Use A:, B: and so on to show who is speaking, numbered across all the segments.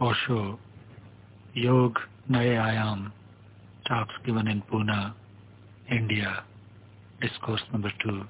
A: Osho, Yog Naye Ayam, talks given in Pune, India, discourse number two.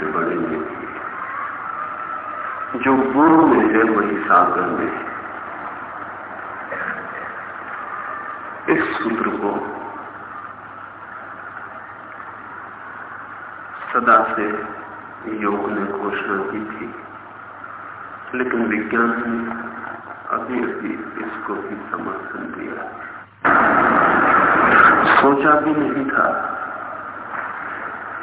B: से में जो पूर्व में है, वही सागर में है। इस सूत्र को सदा से योग ने घोषणा की थी, लेकिन विज्ञान ने अभी अभी इसको भी समर्थन दिया। सोचा भी नहीं था।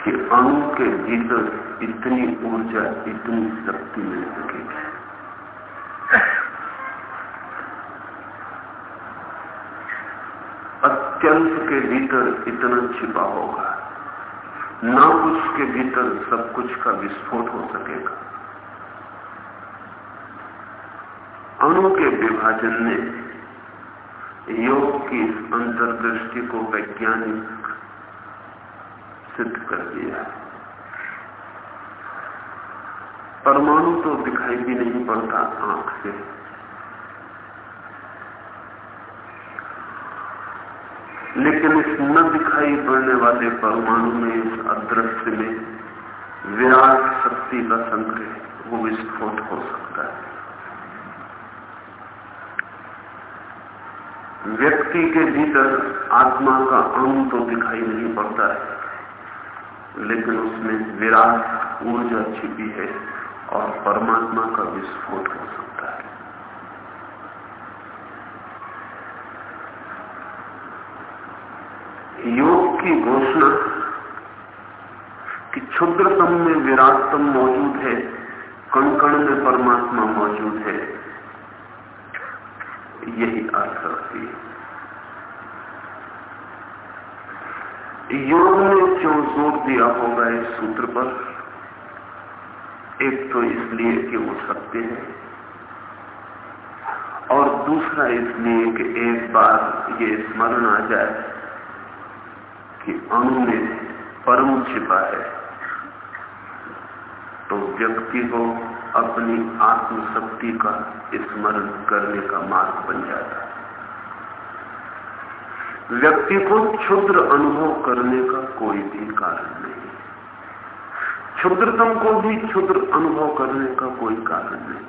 B: कि अणु के भीतर इतनी ऊर्जा, इतनी शक्ति मिल सकेगी अत्यंत के भीतर इतना छिपा होगा। ना कुछ के भीतर सब कुछ का विस्फोट हो सकेगा। अणु के विभाजन ने योग की अंतर्दृष्टि को वैज्ञानिक सिद्ध कर दिया। परमाणु तो दिखाई भी नहीं पड़ता आँख से। लेकिन इस न दिखाई पड़ने वाले परमाणु में, इस अदृश्य में विराट शक्ति का संग्रह वो विस्फोट हो सकता है। व्यक्ति के भीतर आत्मा का अंग तो दिखाई नहीं पड़ता है। लेकिन उसमें विराट ऊर्जा छिपी है और परमात्मा का विस्फोट हो सकता है। योग की घोषणा कि क्षुद्रतम में विराटतम मौजूद है कणकण में परमात्मा मौजूद है, यही अर्थ रखती है। योग ने क्यों ज़ोर दिया होगा इस सूत्र पर? एक तो इसलिए कि वो सत्य है। और दूसरा इसलिए कि एक बार ये स्मरण आ जाए कि अणु में परम छिपा है। तो व्यक्ति को अपनी आत्मशक्ति का स्मरण करने का मार्ग बन जाता है। व्यक्ति को क्षुद्र अनुभव करने का कोई भी कारण नहीं क्षुद्रतम को भी क्षुद्र अनुभव करने का कोई कारण नहीं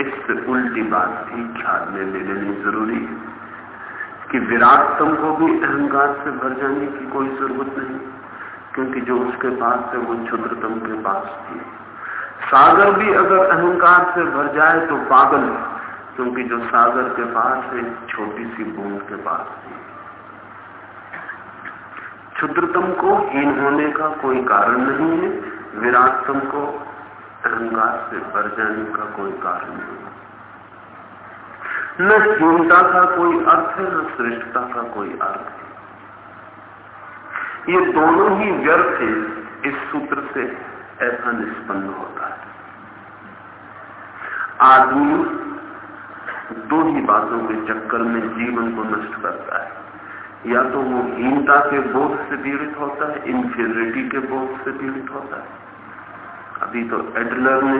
B: इससे उल्टी बात भी ख्याल में ले लेनी ज़रूरी है कि विराटतम को भी अहंकार से भर जाने की कोई ज़रूरत नहीं, क्योंकि जो उसके पास है, वो क्षुद्रतम के पास भी सागर भी अगर अहंकार से भर जाए तो पागल है। क्योंकि जो सागर के पास है, छोटी सी बूंद के पास है क्षुद्रतम को हीन होने का कोई कारण नहीं है, विराटतम को अहंकार से भर जाने का कोई कारण नहीं न हीनता का कोई अर्थ है, न श्रेष्ठता का कोई अर्थ है। ये दोनों ही व्यर्थ है, इस सूत्र से ऐसा निष्पन्न होता है। आदमी दो ही बातों के चक्कर में जीवन को नष्ट करता है। या तो वो हीनता के बोध से पीड़ित होता है इंफीरियरिटी के बोध से पीड़ित होता है। अभी तो एडलर ने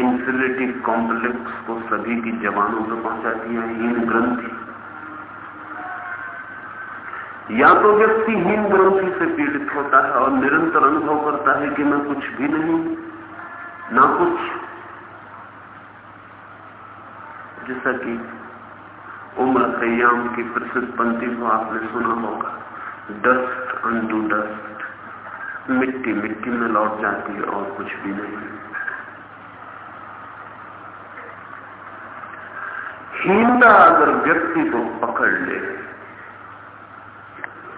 B: इंफीरियरिटी कॉम्प्लेक्स को सभी की जवानों में पहुँचा दिया, हीन ग्रंथि। या तो व्यक्ति हीन ग्रंथि से पीड़ित होता है और निरंतर अनुभव करता है कि मैं कुछ भी नहीं, ना कुछ जैसा कि उम्र खयाम की प्रसिद्ध पंक्ति को आपने सुना होगा। डस्ट अंडू डस्ट मिट्टी मिट्टी में लौट जाती है और कुछ भी नहीं। हीनता अगर व्यक्ति को पकड़ ले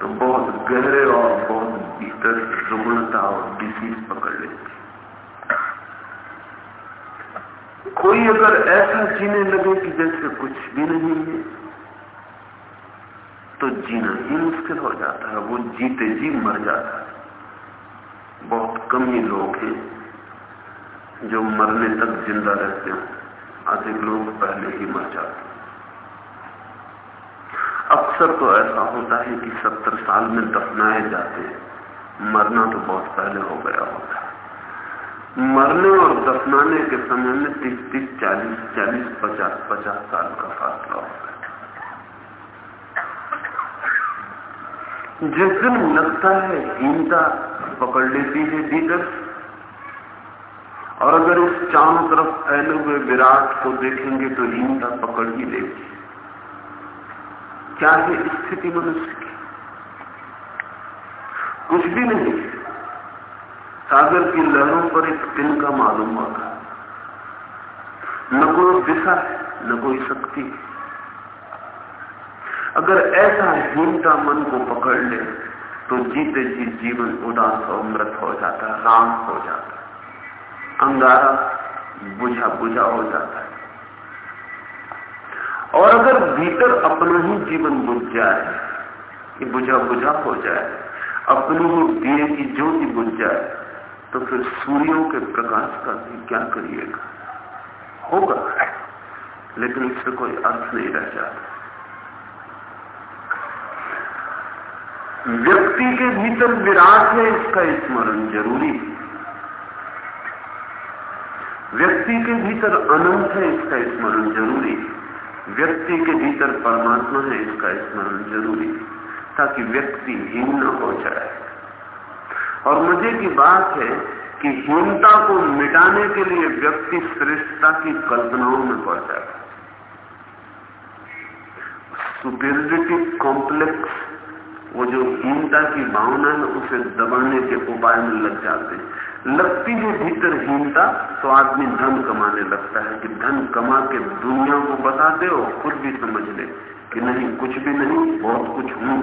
B: तो बहुत गहरे और बहुत भीतर रुग्णता और डिसीज पकड़ लेती कोई अगर ऐसा जीने लगे कि जैसे कुछ भी नहीं है तो जीना ही मुश्किल हो जाता है। वो जीते जी मर जाता है। बहुत कम ही लोग हैं जो मरने तक ज़िंदा रहते हैं। अधिक लोग पहले ही मर जाते अक्सर तो ऐसा होता है कि सत्तर साल में दफनाए जाते हैं। मरना तो बहुत पहले हो गया होता है। मरने और दफनाने के समय में तीस तीस, चालीस चालीस, पचास पचास साल का फासला होता है। जिस दिन लगता है हीनता पकड़ लेती है भीतर, और अगर उस चारों तरफ़ फैले हुए विराट को देखेंगे तो हीनता पकड़ ही लेगी। क्या है स्थिति मनुष्य की? कुछ भी नहीं। सागर की लहरों पर एक तिनका मालूम होगा न कोई दिशा है, न कोई शक्ति। अगर ऐसा हीनता मन को पकड़ ले तो जीते जी जीवन उदास और मृत हो जाता है, राम हो जाता है। अंगारा बुझा बुझा हो जाता है। और अगर भीतर अपना ही जीवन बुझ जाए कि बुझा बुझा हो जाए, अपनी ही दिए की ज्योति बुझ जाए तो फिर सूर्यों के प्रकाश का भी क्या करिएगा? होगा। लेकिन इससे कोई अर्थ नहीं रह जाता। व्यक्ति के भीतर विराट है, इसका स्मरण ज़रूरी व्यक्ति के भीतर अनंत है, इसका स्मरण ज़रूरी व्यक्ति के भीतर परमात्मा है, इसका स्मरण ज़रूरी ताकि व्यक्ति हीन न हो जाए। और मज़े की बात है कि हीनता को मिटाने के लिए व्यक्ति श्रेष्ठता की कल्पनाओं में पड़ जाता सुपेरिटी कॉम्प्लेक्स वो जो हीनता की भावना है, उसे दबाने के उपाय में लग जाते हैं। लगती है भीतर हीनता तो आदमी धन कमाने लगता है कि धन कमा के दुनिया को बता दे और खुद भी समझ ले कि नहीं, कुछ भी नहीं, बहुत कुछ हूँ।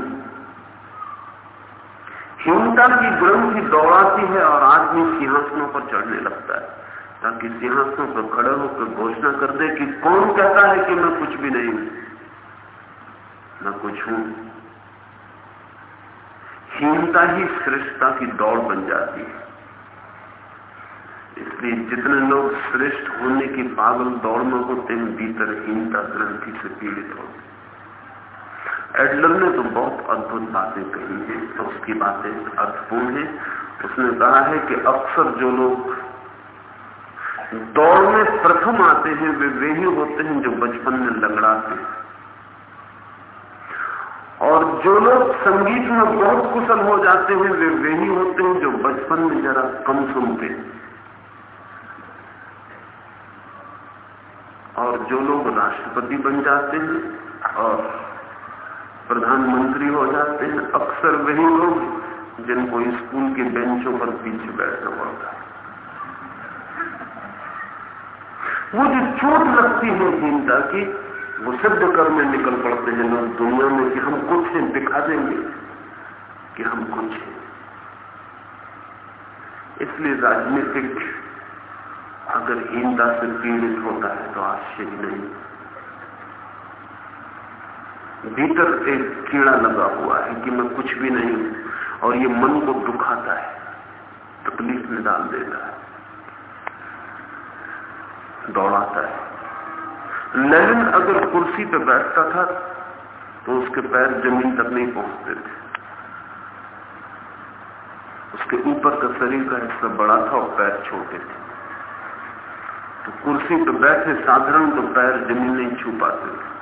B: हीनता की ग्रंथि दौड़ाती है और आदमी सिंहासनों पर चढ़ने लगता है। ताकि सिंहासनों पर खड़े होकर घोषणा कर दे कि कौन कहता है कि मैं कुछ भी नहीं हूँ। मैं कुछ हूँ। हीनता ही श्रेष्ठता की दौड़ बन जाती है। इसलिए जितने लोग श्रेष्ठ होने की पागल दौड़ में होते हैं, भीतर हीनता ग्रंथि से पीड़ित होते एडलर ने तो बहुत अद्भुत बातें कही हैं। तो उसकी बातें अर्थपूर्ण है। उसने कहा है कि अक्सर जो लोग दौड़ में प्रथम आते हैं, वे वे ही होते हैं जो बचपन में लंगड़ाते हैं। और जो लोग संगीत में बहुत कुशल हो जाते हैं, वे वे ही होते हैं जो बचपन में जरा कम सुनते और जो लोग राष्ट्रपति बन जाते हैं और प्रधानमंत्री हो जाते हैं, अक्सर वही लोग जिनको स्कूल के बेंचों पर पीछे बैठना पड़ता है वो जो चोट लगती है चिंता की, वो सिद्ध करने निकल पड़ते हैं लोग दुनिया में कि हम कुछ हैं, दिखा देंगे कि हम कुछ हैं। इसलिए राजनीतिक अगर हीनता से पीड़ित होता है तो आश्चर्य नहीं। भीतर एक कीड़ा लगा हुआ है कि मैं कुछ भी नहीं और ये मन को दुखाता है, तकलीफ़ में डाल देता है, दौड़ाता है। लेनिन अगर कुर्सी पर बैठता था तो उसके पैर ज़मीन तक नहीं पहुँचते थे। उसके ऊपर का शरीर का हिस्सा बड़ा था और पैर छोटे थे। तो कुर्सी पर बैठे साधारण तो पैर ज़मीन नहीं छू पाते थे।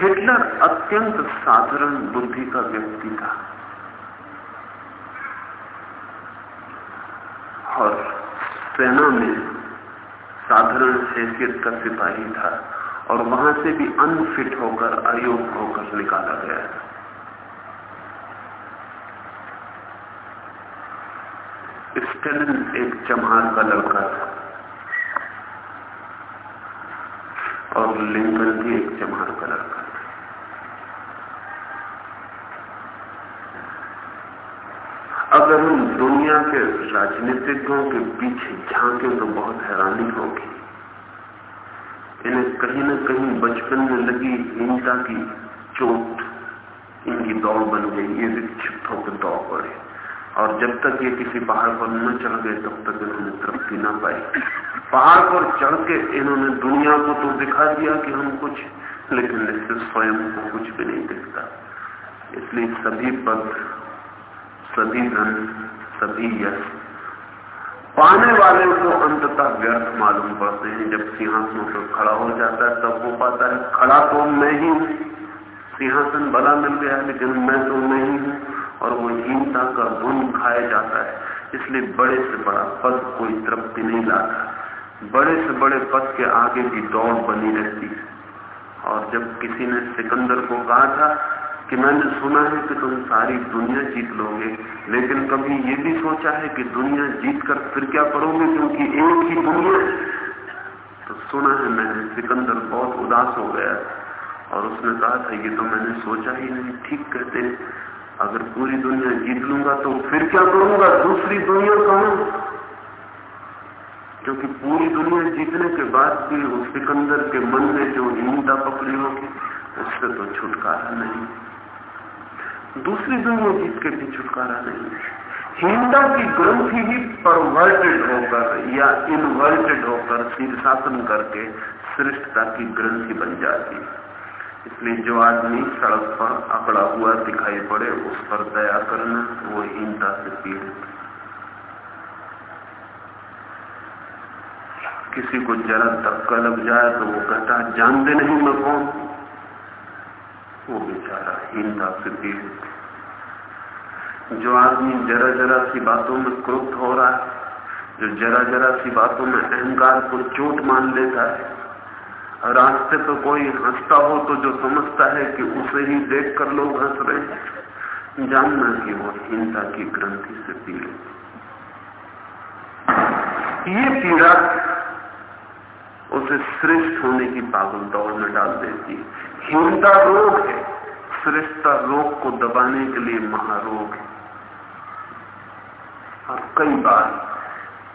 B: हिटलर अत्यंत साधारण बुद्धि का व्यक्ति था और सेना में साधारण हैसियत का सिपाही था और वहाँ से भी अनफिट होकर अयोग्य होकर निकाला गया स्टेलिन एक चमार का लड़का था और लिंकन भी एक चमार का लड़का था अगर हम दुनिया के राजनीतिज्ञों के पीछे झांके तो बहुत हैरानी होगी। इन्हें कहीं न कहीं बचपन में लगी हिंसा की चोट इनकी दौड़ बन गई, ये विक्षिप्त होकर दौड़ पड़े। और जब तक ये किसी पहाड़ पर न चढ़ गए, तब तक इन्होंने तृप्ति न पाई। पहाड़ पर चढ़ के इन्होंने दुनिया को तो दिखा दिया कि हम कुछ, लेकिन इससे स्वयं को कुछ भी नहीं दिखता। इसलिए सभी पद, सभी धन सभी यश पाने वाले को अंततः व्यर्थ मालूम पड़ते हैं। जब सिंहासनों पर खड़ा हो जाता है, तब वो पाता है, खड़ा तो मैं ही सिंहासन बड़ा मिल गया, लेकिन मैं तो मैं ही हूँ। और वो हीनता का धुन खाया जाता है। इसलिए बड़े से बड़ा पद कोई तृप्ति नहीं लाता। बड़े से बड़े पद के आगे की दौड़ बनी रहती है। और जब किसी ने सिकंदर को कहा था कि मैंने सुना है कि तुम सारी दुनिया जीत लोगे, लेकिन कभी ये भी सोचा है कि दुनिया जीत कर फिर क्या करोगे क्योंकि एक ही दुनिया तो सुना है मैंने, सिकंदर बहुत उदास हो गया और उसने कहा था, ये तो मैंने सोचा ही नहीं, ठीक कहते अगर पूरी दुनिया जीत लूँगा तो फिर क्या करूँगा दूसरी दुनिया कहूँ? क्योंकि पूरी दुनिया जीतने के बाद भी उस सिकंदर के मन में जो हीनता पकड़ी होगी, उससे तो छुटकारा नहीं। दूसरी दुनिया जीत के भी छुटकारा नहीं है। हिंदा की ग्रंथि ही परवर्टेड होकर या इनवर्टेड होकर शीर्षासन करके श्रेष्ठता की ग्रंथि बन जाती है। इसलिए जो आदमी सड़क पर अकड़ा हुआ दिखाई पड़े, उस पर दया करना, वो हीनता से पीड़ित किसी को जरा धक्का लग जाए तो वो कहता जानते नहीं मैं कौन? वो बेचारा हीनता से पीड़ित। जो आदमी जरा जरा सी बातों में क्रोध हो रहा है, जो जरा जरा सी बातों में अहंकार को चोट मान लेता है रास्ते पर कोई हंसता हो तो जो समझता है कि उसे ही देख कर लोग हंस रहे हैं, जानना कि वो हिंसा की ग्रंथि से पीड़ित ये पीड़ा उसे श्रेष्ठ होने की पागल दौड़ में डाल देती है। हीनता रोग है। श्रेष्ठता रोग को दबाने के लिए महारोग है। और कई बार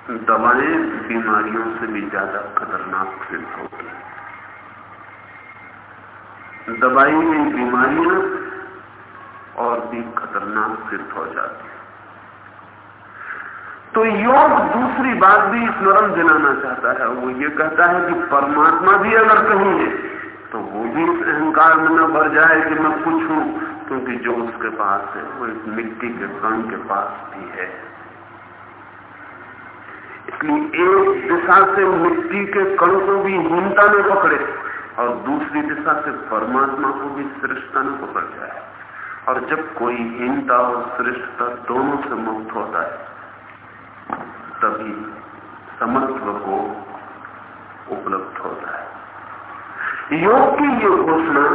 B: दवाएँ बीमारियों से भी ज़्यादा खतरनाक सिद्ध होती है। दवाई में बीमारियाँ और भी खतरनाक सिद्ध हो जाती है। तो योग दूसरी बात भी स्मरण दिलाना चाहता है। वो ये कहता है कि परमात्मा भी अगर कहीं है तो वो भी इस अहंकार में न भर जाए कि मैं कुछ हूँ क्योंकि जो उसके पास है, वो इस मिट्टी के कण के पास भी है। इसलिए एक दिशा से मिट्टी के कण को भी हीनता में पकड़े, और दूसरी दिशा से परमात्मा को भी श्रेष्ठता में पकड़ जाए। और जब कोई हीनता और श्रेष्ठता दोनों से मुक्त होता है, तभी समत्व को उपलब्ध होता है। योग की ये घोषणा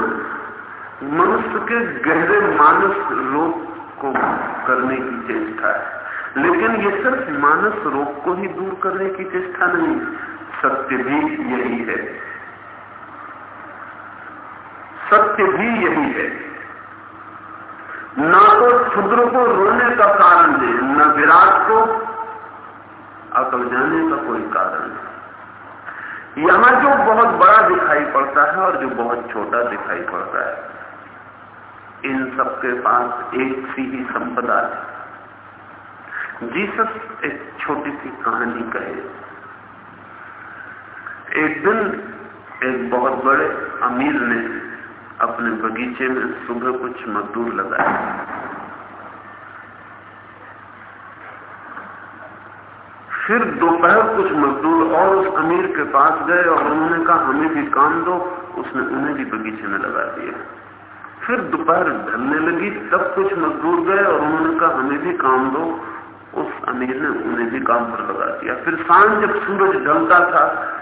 B: मनुष्य के गहरे मानस रोग को करने की चेष्टा है। लेकिन ये सिर्फ़ मानस रोग को ही दूर करने की चेष्टा नहीं, सत्य भी यही है। सत्य भी यही है। ना तो क्षुद्र को रोने का कारण है, न विराट को अकल जाने का कोई कारण है। यहाँ जो बहुत बड़ा दिखाई पड़ता है और जो बहुत छोटा दिखाई पड़ता है, इन सबके पास एक सी ही संपदा है। जीसस एक छोटी सी कहानी कहे। एक दिन एक बहुत बड़े अमीर ने अपने बगीचे में सुबह कुछ मजदूर लगाए। फिर दोपहर कुछ मजदूर और उस अमीर के पास गए और उन्होंने कहा, हमें भी काम दो। उसने उन्हें भी बगीचे में लगा दिया। फिर दोपहर ढलने लगी, तब कुछ मजदूर गए और उन्होंने कहा, हमें भी काम दो। उस अमीर ने उन्हें भी काम पर लगा दिया। फिर साँझ जब सूरज ढलता था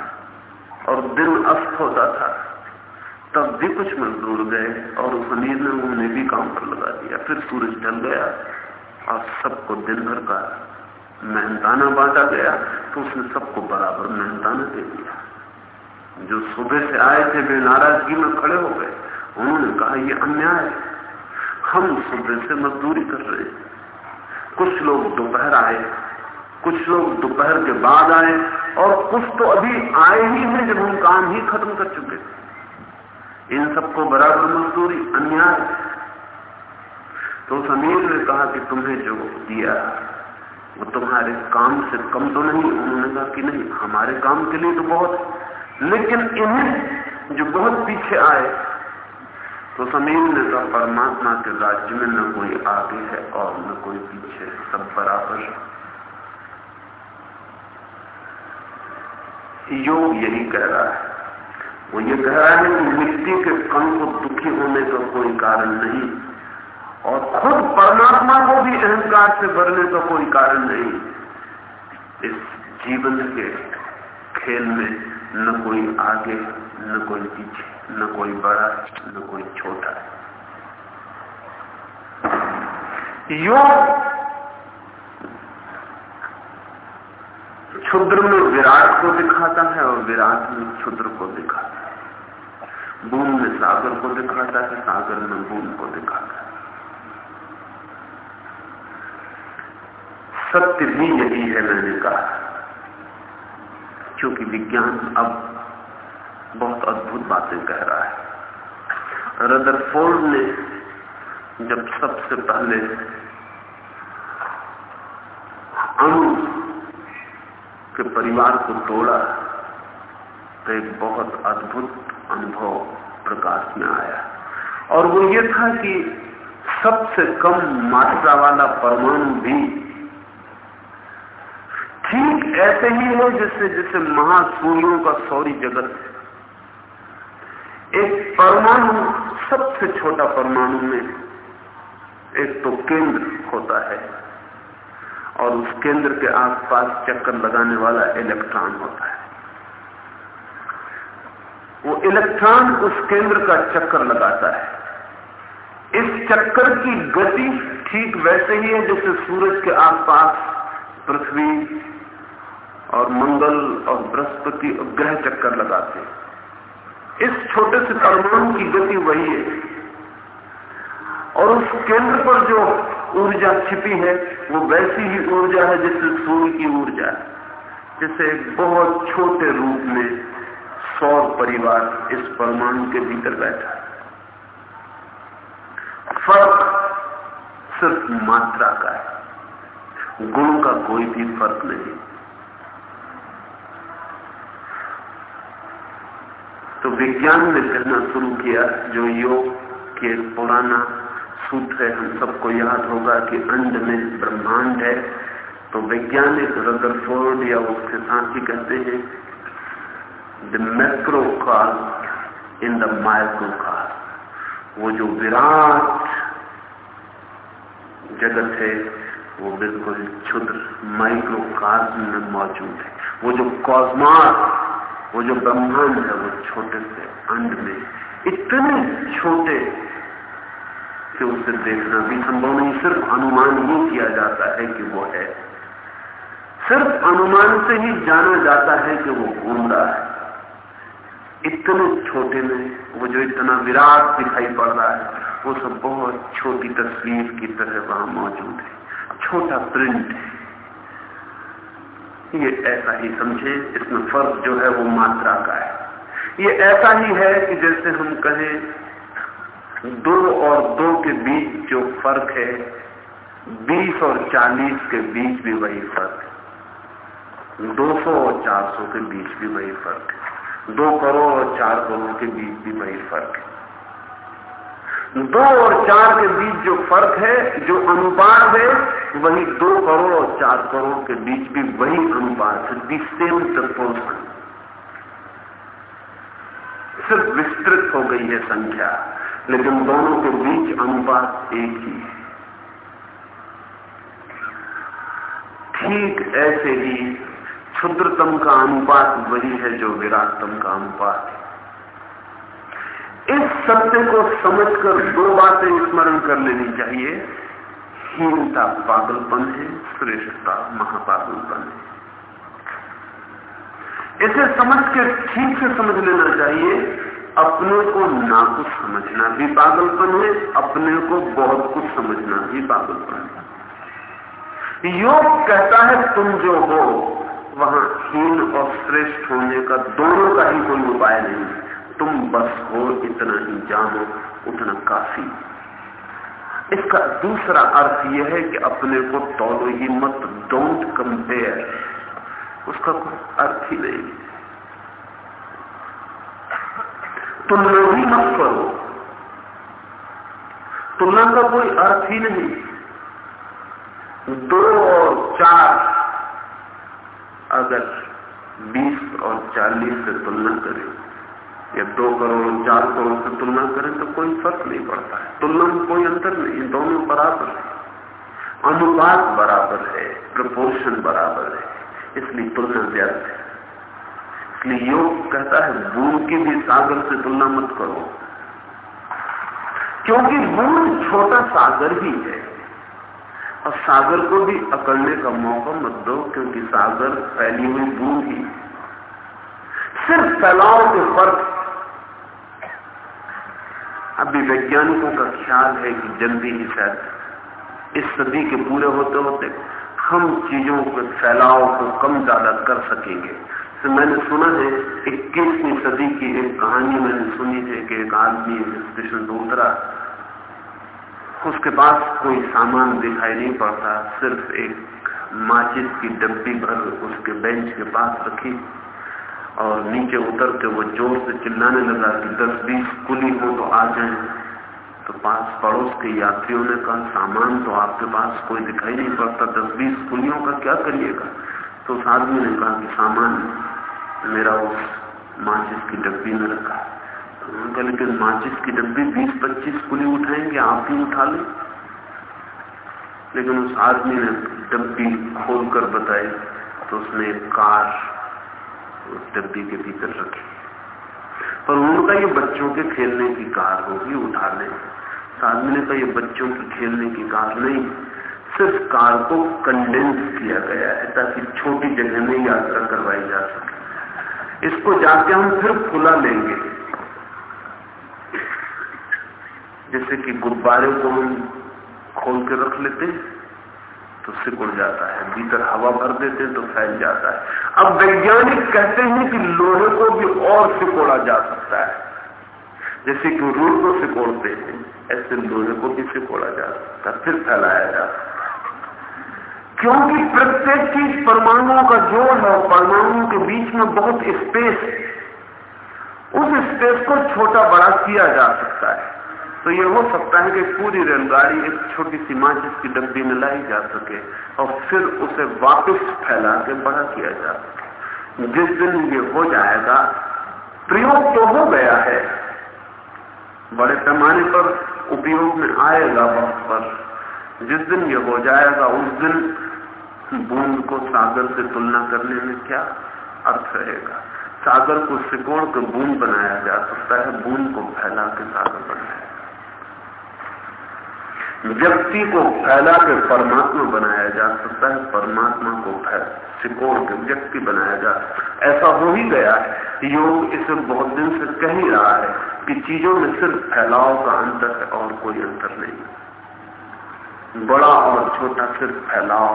B: और दिन अस्त होता था, तब भी कुछ मजदूर गए और उस अमीर ने उन्हें भी काम पर लगा दिया। फिर सूरज ढल गया और सबको दिन भर का मेहनताना बांटा गया तो उसने सबको बराबर मेहनताना दे दिया। जो सुबह से आए थे, वे नाराज़गी में खड़े हो गए। उन्होंने कहा, ये अन्याय हम सुबह से मजदूरी कर रहे हैं। कुछ लोग दोपहर आए, कुछ लोग दोपहर के बाद आए, और कुछ तो अभी आए ही हैं, जब हम काम ही खत्म कर चुके थे इन सबको बराबर मजदूरी, अन्याय तो उस अमीर ने कहा कि, तुम्हें जो दिया वो तुम्हारे काम से कम तो नहीं, उन्होंने कहा कि नहीं, हमारे काम के लिए तो बहुत, लेकिन इन्हें जो बहुत पीछे आए तो समीर ने कहा, परमात्मा के राज्य में न कोई आगे है और न कोई पीछे सब बराबर योग यही कह रहा है। वो ये कह रहा है कि मिट्टी के कण को दुखी होने का कोई कारण नहीं। और खुद परमात्मा को भी अहंकार से भरने का कोई कारण नहीं। इस जीवन के खेल में न कोई आगे, न कोई पीछे, न कोई बड़ा, न कोई छोटा। योग क्षुद्र में विराट को दिखाता है और विराट में क्षुद्र को दिखाता है। बूंद में सागर को दिखाता है, सागर में बूंद को दिखाता है। सत्य भी यही है मैंने कहा क्योंकि विज्ञान अब बहुत अद्भुत बातें कह रहा है। रदरफोर्ड ने जब सबसे पहले अणु के परिवार को तोड़ा तो एक बहुत अद्भुत अनुभव प्रकाश में आया। और वो ये था कि सबसे कम मात्रा वाला परमाणु भी ठीक ऐसे ही है जैसे जैसे महासूर्यों का सौरी जगत एक परमाणु, सबसे छोटा परमाणु में एक तो केंद्र होता है और उस केंद्र के आसपास चक्कर लगाने वाला इलेक्ट्रॉन होता है। वो इलेक्ट्रॉन उस केंद्र का चक्कर लगाता है। इस चक्कर की गति ठीक वैसे ही है जैसे सूरज के आसपास पृथ्वी और मंगल और बृहस्पति ग्रह चक्कर लगाते इस छोटे से परमाणु की गति वही है। और उस केंद्र पर जो ऊर्जा छिपी है, वो वैसी ही ऊर्जा है जैसे सूर्य की ऊर्जा है, जैसे बहुत छोटे रूप में सौर परिवार इस परमाणु के भीतर बैठा है। फ़र्क सिर्फ़ मात्रा का है, गुण का कोई भी फ़र्क नहीं। तो विज्ञान ने कहना शुरू किया, जो योग के पुराना सूत्र है, हम सबको याद होगा कि अंड में ब्रह्मांड है। तो वैज्ञानिक रदरफोर्ड या उसके साथी कहते हैं द मैक्रो काल इन द माइक्रो काल वो जो विराट जगत है, वो बिल्कुल क्षुद्र माइक्रो में मौजूद है। वो जो कॉस्मास वो जो ब्रह्मांड है, वो छोटे से, अंड में, इतने छोटे कि उसे देखना भी संभव नहीं। सिर्फ़ अनुमान ही किया जाता है कि वो है। सिर्फ़ अनुमान से ही जाना जाता है कि वो घूम रहा है। इतने छोटे में, वो जो इतना विराट दिखाई पड़ रहा है, वो सब बहुत छोटी तस्वीर की तरह वहाँ मौजूद है। छोटा प्रिंट है। ये ऐसा ही समझे, इसमें फ़र्क जो है वो मात्रा का है। ये ऐसा ही है कि जैसे हम कहें, दो और दो के बीच जो फ़र्क है, बीस और चालीस के बीच भी वही फ़र्क है। दो सौ और चार सौ के बीच भी वही फ़र्क है। दो करोड़ और चार करोड़ के बीच भी वही फ़र्क है। दो और चार के बीच जो फ़र्क है, जो अनुपात है, वही दो करोड़ और चार करोड़ के बीच भी वही अनुपात है दी सेम प्रपोर्शन सिर्फ़ विस्तृत हो गई है संख्या, लेकिन दोनों के बीच अनुपात एक ही है। ठीक ऐसे ही क्षुद्रतम का अनुपात वही है जो विराटतम का अनुपात है। सत्य को समझकर दो बातें स्मरण कर लेनी चाहिए। हीनता पागलपन है, श्रेष्ठता महापागलपन है। इसे समझ के ठीक से समझ लेना चाहिए। अपने को ना कुछ समझना भी पागलपन है, अपने को बहुत कुछ समझना भी पागलपन है। योग कहता है, तुम जो हो, वहाँ हीन और श्रेष्ठ होने का दोनों का ही कोई उपाय नहीं तुम बस हो, इतना ही जानो, उतना काफ़ी। इसका दूसरा अर्थ यह है कि अपने को तोलो ही मत डोंट कंपेयर उसका कोई अर्थ ही नहीं। तुलना ही मत करो। तुलना का कोई अर्थ ही नहीं। दो और चार, अगर बीस और चालीस से तुलना करें। या दो करोड़, चार करोड़ से तुलना करें तो कोई फ़र्क नहीं पड़ता है। तुलना में कोई अंतर नहीं दोनों बराबर है। अनुपात बराबर है प्रपोर्शन बराबर है, इसलिए तुलना व्यर्थ है। इसलिए योग कहता है, बूंद की भी सागर से तुलना मत करो। क्योंकि बूंद छोटा सागर ही है। और सागर को भी अकड़ने का मौका मत दो, क्योंकि सागर फैली हुई बूंद ही। सिर्फ़ फैलाव के फ़र्क अभी वैज्ञानिकों का ख्याल है कि जल्दी ही शायद इस सदी के पूरे होते होते हम चीज़ों के फैलाव को कम ज़्यादा कर सकेंगे। तो मैंने सुना है, इक्कीसवीं सदी की एक कहानी मैंने सुनी है कि एक आदमी स्टेशन पर उतरा उसके पास कोई सामान दिखाई नहीं पड़ता, सिर्फ़ एक माचिस की डब्बी भर उसके बेंच के पास रखी। और नीचे उतर के वो ज़ोर से चिल्लाने लगा कि दस बीस कुली हो तो आ जाए। तो पास पड़ोस के यात्रियों ने कहा, सामान तो आपके पास कोई दिखाई नहीं पड़ता, दस बीस कुलियों का क्या करिएगा? तो उस आदमी ने कहा कि सामान मेरा उस माचिस की डब्बी में रखा तो उन्होंने कहा, लेकिन माचिस की डब्बी बीस पच्चीस कुली उठाएँगे, आप ही उठा लें। लेकिन उस आदमी ने डब्बी खोल कर बताई तो उसने कार डब्बी के भीतर रखी। पर उनका ये बच्चों के खेलने की कार होगी उठा लें आदमी ने कहा ये बच्चों की खेलने की कार नहीं। सिर्फ़ कार को कंडेंस किया गया है, ताकि छोटी जगह में यात्रा करवाई जा सके। इसको जाके हम फिर खुला लेंगे। जैसे कि गुब्बारे को हम खोल के रख लेते हैं। तो सिकुड़ जाता है, भीतर हवा भर देते तो फैल जाता है। अब वैज्ञानिक कहते हैं कि लोहे को भी और सिकोड़ा जा सकता है। जैसे कि रूढ़ को सिकोड़ते हैं, ऐसे लोहे को भी सिकोड़ा जा सकता है, फिर फैलाया जा सकता क्योंकि प्रत्येक चीज़ परमाणुओं का जोड़ है परमाणुओं के बीच में बहुत स्पेस उस स्पेस को छोटा बड़ा किया जा सकता है। तो ये हो सकता है कि पूरी रेलगाड़ी एक छोटी सी माचिस की डब्बी में लाई जा सके और फिर उसे वापस फैला के बड़ा किया जा सके। जिस दिन ये हो जाएगा, प्रयोग तो हो गया है। बड़े पैमाने पर उपयोग में आएगा वक्त पर। जिस दिन ये हो जाएगा, उस दिन बूंद को सागर से तुलना करने में क्या अर्थ रहेगा? सागर को सिकोड़ कर बूंद बनाया जा सकता है, बूंद को फैला के सागर बनाया व्यक्ति को फैला के परमात्मा बनाया जा सकता है, परमात्मा को सिकोड़ के व्यक्ति बनाया जा ऐसा हो ही गया है। योग इसे बहुत दिन से कह ही रहा है कि चीज़ों में सिर्फ़ फैलाव का अंतर है और कोई अंतर नहीं। बड़ा और छोटा सिर्फ़ फैलाव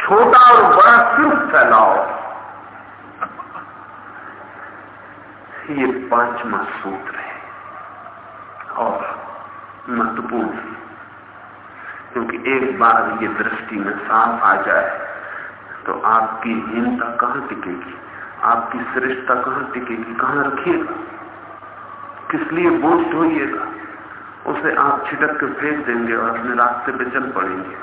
B: छोटा और बड़ा सिर्फ़ फैलाव ये पांचवा सूत्र है। और महत्वपूर्ण है। क्योंकि एक बार ये दृष्टि में साफ़ आ जाए तो आपकी हीनता कहाँ टिकेगी? आपकी श्रेष्ठता कहाँ टिकेगी? कहाँ रखिएगा? किस लिए बोझ ढोइएगा? उसे आप छिटक के फेंक देंगे और अपने रास्ते पे चल पड़ेंगे।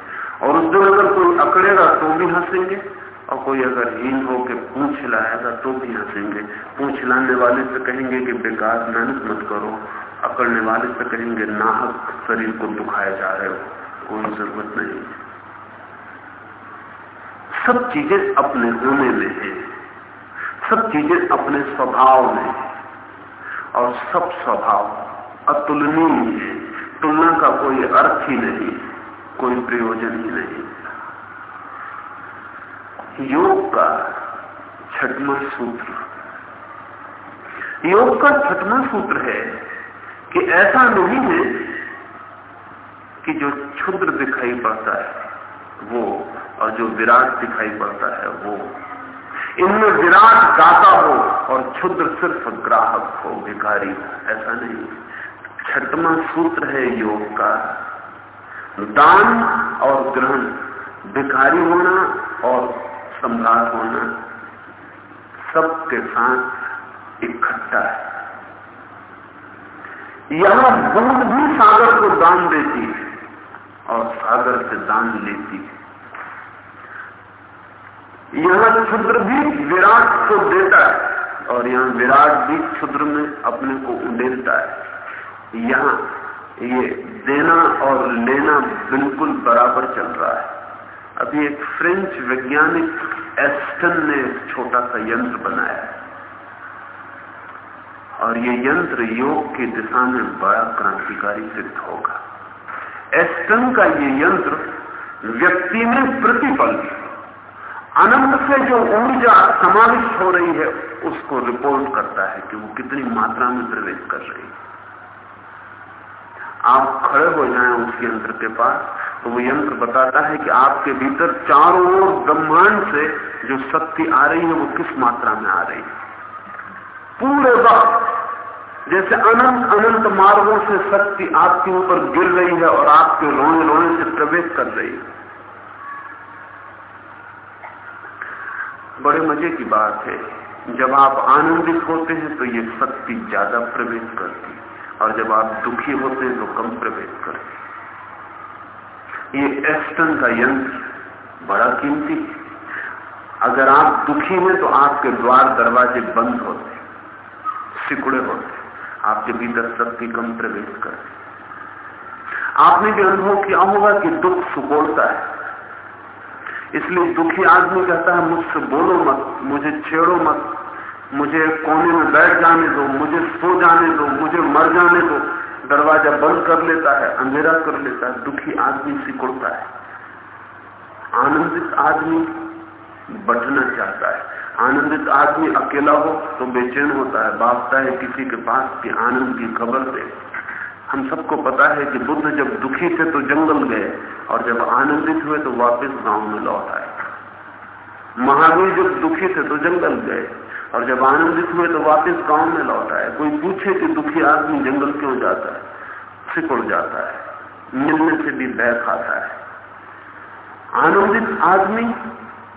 B: और उस दिन अगर कोई अकड़ेगा तो भी हंसेंगे। और कोई अगर हीन होकर पूछ लाएगा तो भी हंसेंगे। पूछ लाने वाले से कहेंगे कि बेकार मेहनत मत करो। अकड़ने वाले से कहेंगे, नाहक शरीर को दुखाए जा रहे हो, कोई ज़रूरत नहीं। सब चीज़ें अपने होने में है, सब चीज़ें अपने स्वभाव में और सब स्वभाव अतुलनीय है। तुलना का कोई अर्थ ही नहीं, कोई प्रयोजन ही नहीं। योग का छठवा सूत्र। योग का छठवा सूत्र है कि ऐसा नहीं है कि जो क्षुद्र दिखाई पड़ता है, वो, और जो विराट दिखाई पड़ता है, वो। इनमें विराट गाता हो और क्षुद्र सिर्फ़ ग्राहक हो, भिखारी हो। ऐसा नहीं छठवा सूत्र है योग का। दान और ग्रहण, भिखारी होना और सम्राट होना, सबके साथ इकट्ठा है। यहाँ बूंद भी सागर को दान देती है और सागर से दान लेती है। यहाँ क्षुद्र भी विराट को देता है और यहाँ विराट भी क्षुद्र में अपने को उडेलता है। यहाँ ये देना और लेना बिल्कुल बराबर चल रहा है। अभी एक फ्रेंच वैज्ञानिक एस्टन ने एक छोटा सा यंत्र बनाया है। और ये यंत्र योग की दिशा में बड़ा क्रांतिकारी सिद्ध होगा। एस्टन का ये यंत्र व्यक्ति में प्रतिपल अनंत से जो ऊर्जा समाविष्ट हो रही है, उसको रिपोर्ट करता है कि वो कितनी मात्रा में प्रवेश कर रही है। आप खड़े हो जाएँ उस यंत्र के पास तो वो यंत्र बताता है कि आपके भीतर चारों ओर ब्रह्मांड से जो शक्ति आ रही है, वो किस मात्रा में आ रही है। पूरे वक्त जैसे अनंत अनंत मार्गों से शक्ति आपके ऊपर गिर रही है और आपके रोने रोने से प्रवेश कर रही है। बड़े मज़े की बात है। जब आप आनंदित होते हैं तो ये शक्ति ज़्यादा प्रवेश करती है और जब आप दुखी होते हैं तो कम प्रवेश करती ये एस्टन का यंत्र बड़ा कीमती अगर आप दुखी हैं तो आपके द्वार दरवाजे बंद होते सिकुड़े होते आपके भीतर शक्ति कम प्रवेश कर। आपने भी अनुभव किया होगा कि दुख सुकोड़ता है। इसलिए दुखी आदमी कहता है, मुझसे बोलो मत, मुझे छेड़ो मत, मुझे कोने में बैठ जाने दो, मुझे सो जाने दो, मुझे मर जाने दो। दरवाज़ा बंद कर लेता है, अंधेरा कर लेता है, दुखी आदमी सिकुड़ता है। आनंदित आदमी बटना चाहता है। आनंदित आदमी अकेला हो तो बेचैन होता है बापता है किसी के पास की आनंद की खबर दे हम सबको पता है कि बुद्ध जब दुखी थे तो जंगल गए और जब आनंदित हुए तो वापस गाँव में लौट आए। महावीर जब दुखी थे तो जंगल गए और जब आनंदित हुए तो वापस गाँव में लौट आए। कोई पूछे कि दुखी आदमी जंगल क्यों जाता है? सिकुड़ जाता है, मिलने से भी भय खाता है। आनंदित आदमी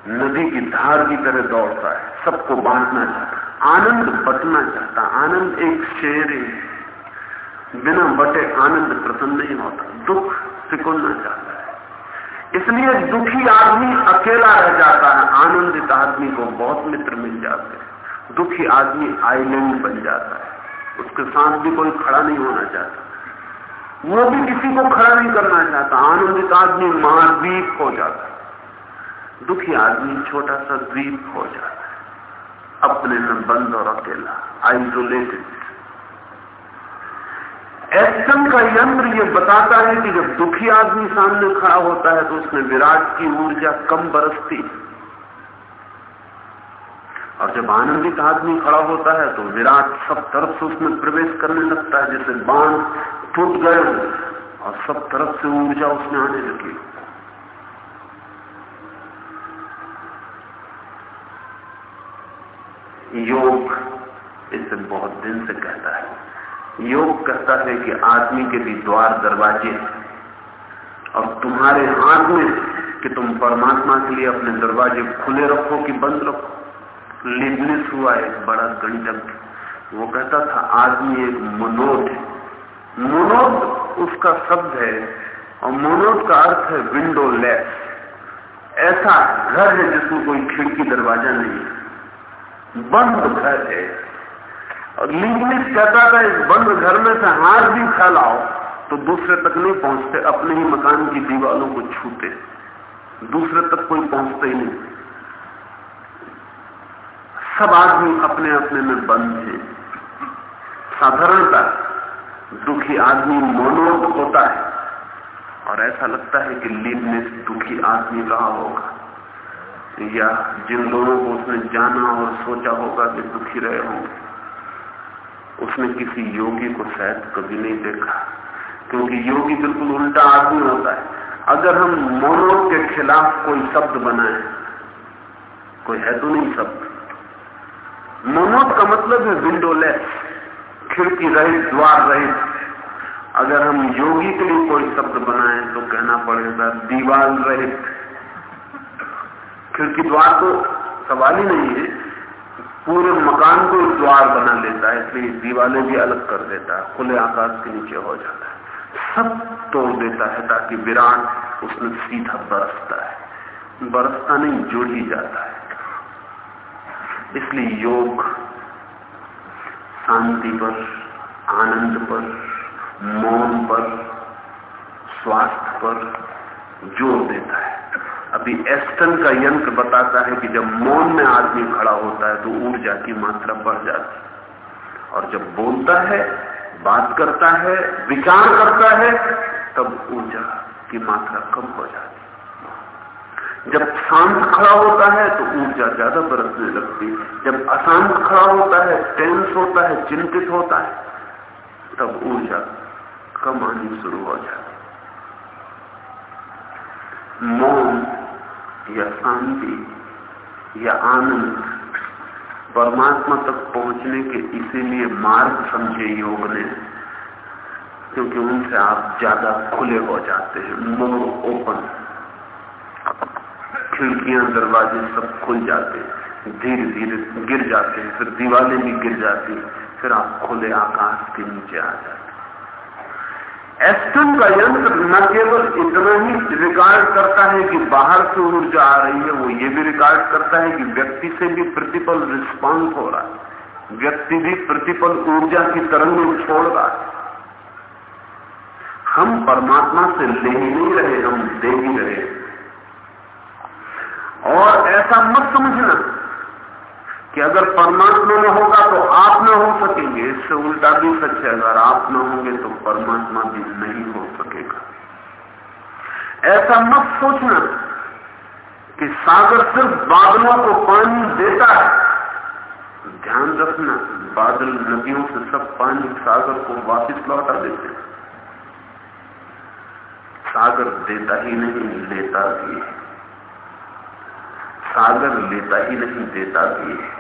B: नदी की धार की तरह दौड़ता है, सबको बांटना चाहता आनंद बटना चाहता आनंद एक शेर है बिना बटे आनंद प्रसन्न नहीं होता। दुख सिकुड़ना चाहता है। इसलिए दुखी आदमी अकेला रह जाता है। आनंदित आदमी को बहुत मित्र मिल जाते हैं। दुखी आदमी आइलैंड बन जाता है। उसके साथ भी कोई खड़ा नहीं होना चाहता। वो भी किसी को खड़ा नहीं करना चाहता। आनंदित आदमी महाद्वीप हो जाता है। दुखी आदमी छोटा सा द्वीप हो जाता है। अपने में बंद और अकेला आइसोलेटेड एक्शन का यंत्र ये बताता है कि जब दुखी आदमी सामने खड़ा होता है तो उसमें विराट की ऊर्जा कम बरसती और जब आनंदित आदमी खड़ा होता है तो विराट सब तरफ़ से उसमें प्रवेश करने लगता है जैसे बाण टूट गए और सब तरफ़ से ऊर्जा उसमें आने लगी। योग, इसे बहुत दिन से कहता है। योग कहता है कि आदमी के भी द्वार दरवाजे और तुम्हारे हाथ में कि तुम परमात्मा के लिए अपने दरवाजे खुले रखो कि बंद रखो। लिबनिस हुआ एक बड़ा गणितज्ञ वो कहता था, आदमी एक मनोद है। मनोद उसका शब्द है और मनोद का अर्थ है विंडो लेस ऐसा घर है जिसमें कोई खिड़की दरवाज़ा नहीं है। बंद घर है। और लीबनिस कहता था, इस बंद घर में से हाथ भी फैलाओ तो दूसरे तक नहीं पहुँचते, अपने ही मकान की दीवारों को छूते। दूसरे तक कोई पहुँचते ही नहीं। सब आदमी अपने अपने में बंद हैं। साधारणता, दुखी आदमी मोनोट होता है, और ऐसा लगता है कि लीब में दुखी आदमी रहा होगा। या जिन लोगों को उसने जाना और सोचा होगा कि दुखी रहे होंगे उसने किसी योगी को शायद कभी नहीं देखा। क्योंकि योगी बिल्कुल उल्टा आदमी होता है। अगर हम मोनोट के खिलाफ कोई शब्द बनाए, कोई है तो नहीं शब्द। मोनोट का मतलब है विंडोलेस, खिड़की रहित, द्वार रहित। अगर हम योगी के लिए कोई शब्द बनाए तो कहना पड़ेगा, दीवार रहित। खिड़की द्वार तो सवाल ही नहीं है। पूरे मकान को एक द्वार बना लेता है, इसलिए दीवारें भी अलग कर देता है, खुले आकाश के नीचे हो जाता है। सब तोड़ देता है ताकि विराट उसमें सीधा बरसता है। बरसता नहीं, जुड़ ही जाता है। इसलिए योग शांति पर, आनंद पर, मौन पर, स्वास्थ्य पर ज़ोर देता है। अभी एस्टन का यंत्र बताता है कि जब मौन में आदमी खड़ा होता है तो ऊर्जा की मात्रा बढ़ जाती है। और जब बोलता है, बात करता है, विचार करता है, तब ऊर्जा की मात्रा कम हो जाती जब शांत खड़ा होता है तो ऊर्जा ज़्यादा बरसने लगती जब अशांत खड़ा होता है टेंस होता है, चिंतित होता है, तब ऊर्जा कम आनी शुरू हो जाती मौन, या शांति, या आनंद। परमात्मा तक पहुँचने के इसीलिए मार्ग समझे योग ने, क्योंकि उनसे आप ज़्यादा खुले हो जाते हैं मोर ओपन खिड़कियाँ, दरवाजे सब खुल जाते हैं धीरे धीरे गिर जाते हैं, फिर दीवारें भी गिर जाती फिर आप खुले आकाश के नीचे आ जाते एस्टन का यंत्र न केवल इतना ही रिकॉर्ड करता है कि बाहर से ऊर्जा आ रही है, वो ये भी रिकॉर्ड करता है कि व्यक्ति से भी प्रतिपल रिस्पॉन्स हो रहा है। व्यक्ति भी प्रतिपल ऊर्जा की तरंग छोड़ रहा है। हम परमात्मा से ले ही नहीं रहे, हम दे ही रहे और ऐसा मत समझना कि अगर परमात्मा में होगा तो आप न हो सकेंगे, इससे उल्टा भी सच है, अगर आप न होंगे तो परमात्मा भी नहीं हो सकेगा। ऐसा मत सोचना कि सागर सिर्फ़ बादलों को पानी देता है। ध्यान रखना, बादल नदियों से सब पानी सागर को वापस लौटा देते हैं। सागर देता ही नहीं, लेता भी है। सागर लेता ही नहीं, देता भी है।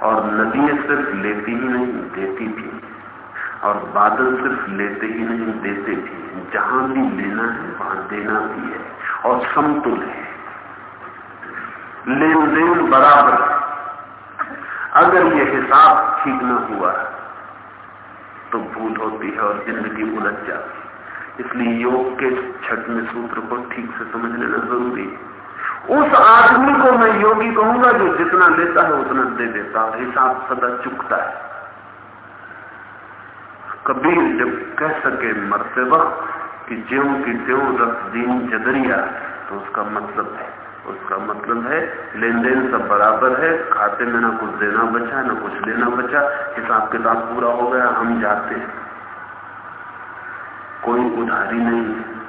B: और नदियाँ सिर्फ़ लेती ही नहीं, देती भी और बादल सिर्फ़ लेते ही नहीं, देते भी जहाँ भी लेना है, वहाँ देना भी है। और समतुल है। लेन देन बराबर अगर ये हिसाब ठीक न हुआ तो भूल होती है और ज़िंदगी उलझ जाती इसलिए योग के छठवें सूत्र को ठीक से समझ लेना ज़रूरी है। उस आदमी को मैं योगी कहूँगा जो जितना लेता है उतना दे देता है। हिसाब सदा चुकता है। कबीर जब कह सके मरते वक्त कि ज्यो की ज्यो रख दीन जदरिया तो उसका मतलब है। उसका मतलब है लेन देन सब बराबर है, खाते में ना कुछ देना बचा, ना कुछ लेना बचा, हिसाब किताब पूरा हो गया, हम जाते हैं। कोई उधारी नहीं। है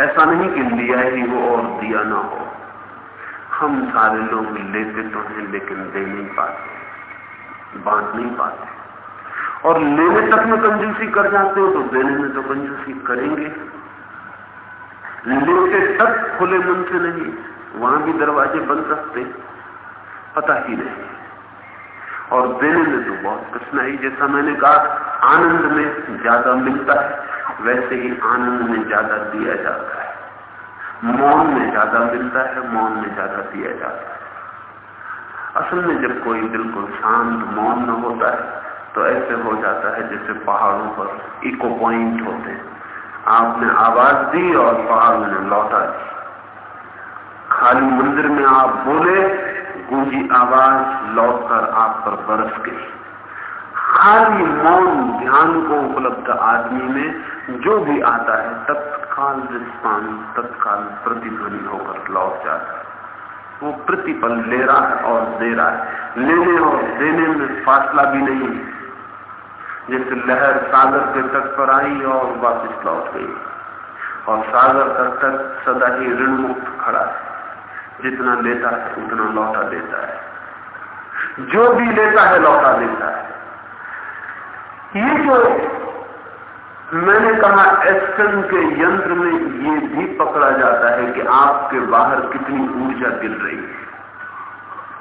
B: ऐसा नहीं कि लिया ही हो और दिया ना हो। हम सारे लोग लेते तो हैं, लेकिन दे नहीं पाते, बांट नहीं पाते। और लेने तक में कंजूसी कर जाते हो तो देने में तो कंजूसी करेंगे। लेते तक खुले मन से नहीं, वहाँ भी दरवाजे बंद रखते, पता ही नहीं। और देने में तो बहुत कठिनाई, जैसा मैंने कहा, आनंद में ज़्यादा मिलता है। वैसे ही आनंद में ज़्यादा दिया जाता है। मौन में ज़्यादा मिलता है, मौन में ज़्यादा दिया जाता है। असल में जब कोई बिल्कुल शांत, मौन न होता है तो ऐसे हो जाता है जैसे पहाड़ों पर इको पॉइंट होते हैं। आपने आवाज़ दी और पहाड़ों ने लौटा दी। खाली मंदिर में आप बोले, गूंजी आवाज़ लौटकर आप पर बरस गई। खाली मौन ध्यान को उपलब्ध आदमी में जो भी आता है, तत्काल रिस्पांस तत्काल प्रतिध्वनि होकर लौट जाता है। वो प्रतिपल ले रहा है और दे रहा है। लेने और देने में फासला भी नहीं है। जैसे लहर सागर के तट पर आई और वापस लौट गई। और सागर का तट सदा ही ऋण मुक्त खड़ा है। जितना लेता है, उतना लौटा देता है। जो भी लेता है, लौटा देता है। ये जो मैंने कहा, एस्टन के यंत्र में ये भी पकड़ा जाता है कि आपके बाहर कितनी ऊर्जा गिर रही है।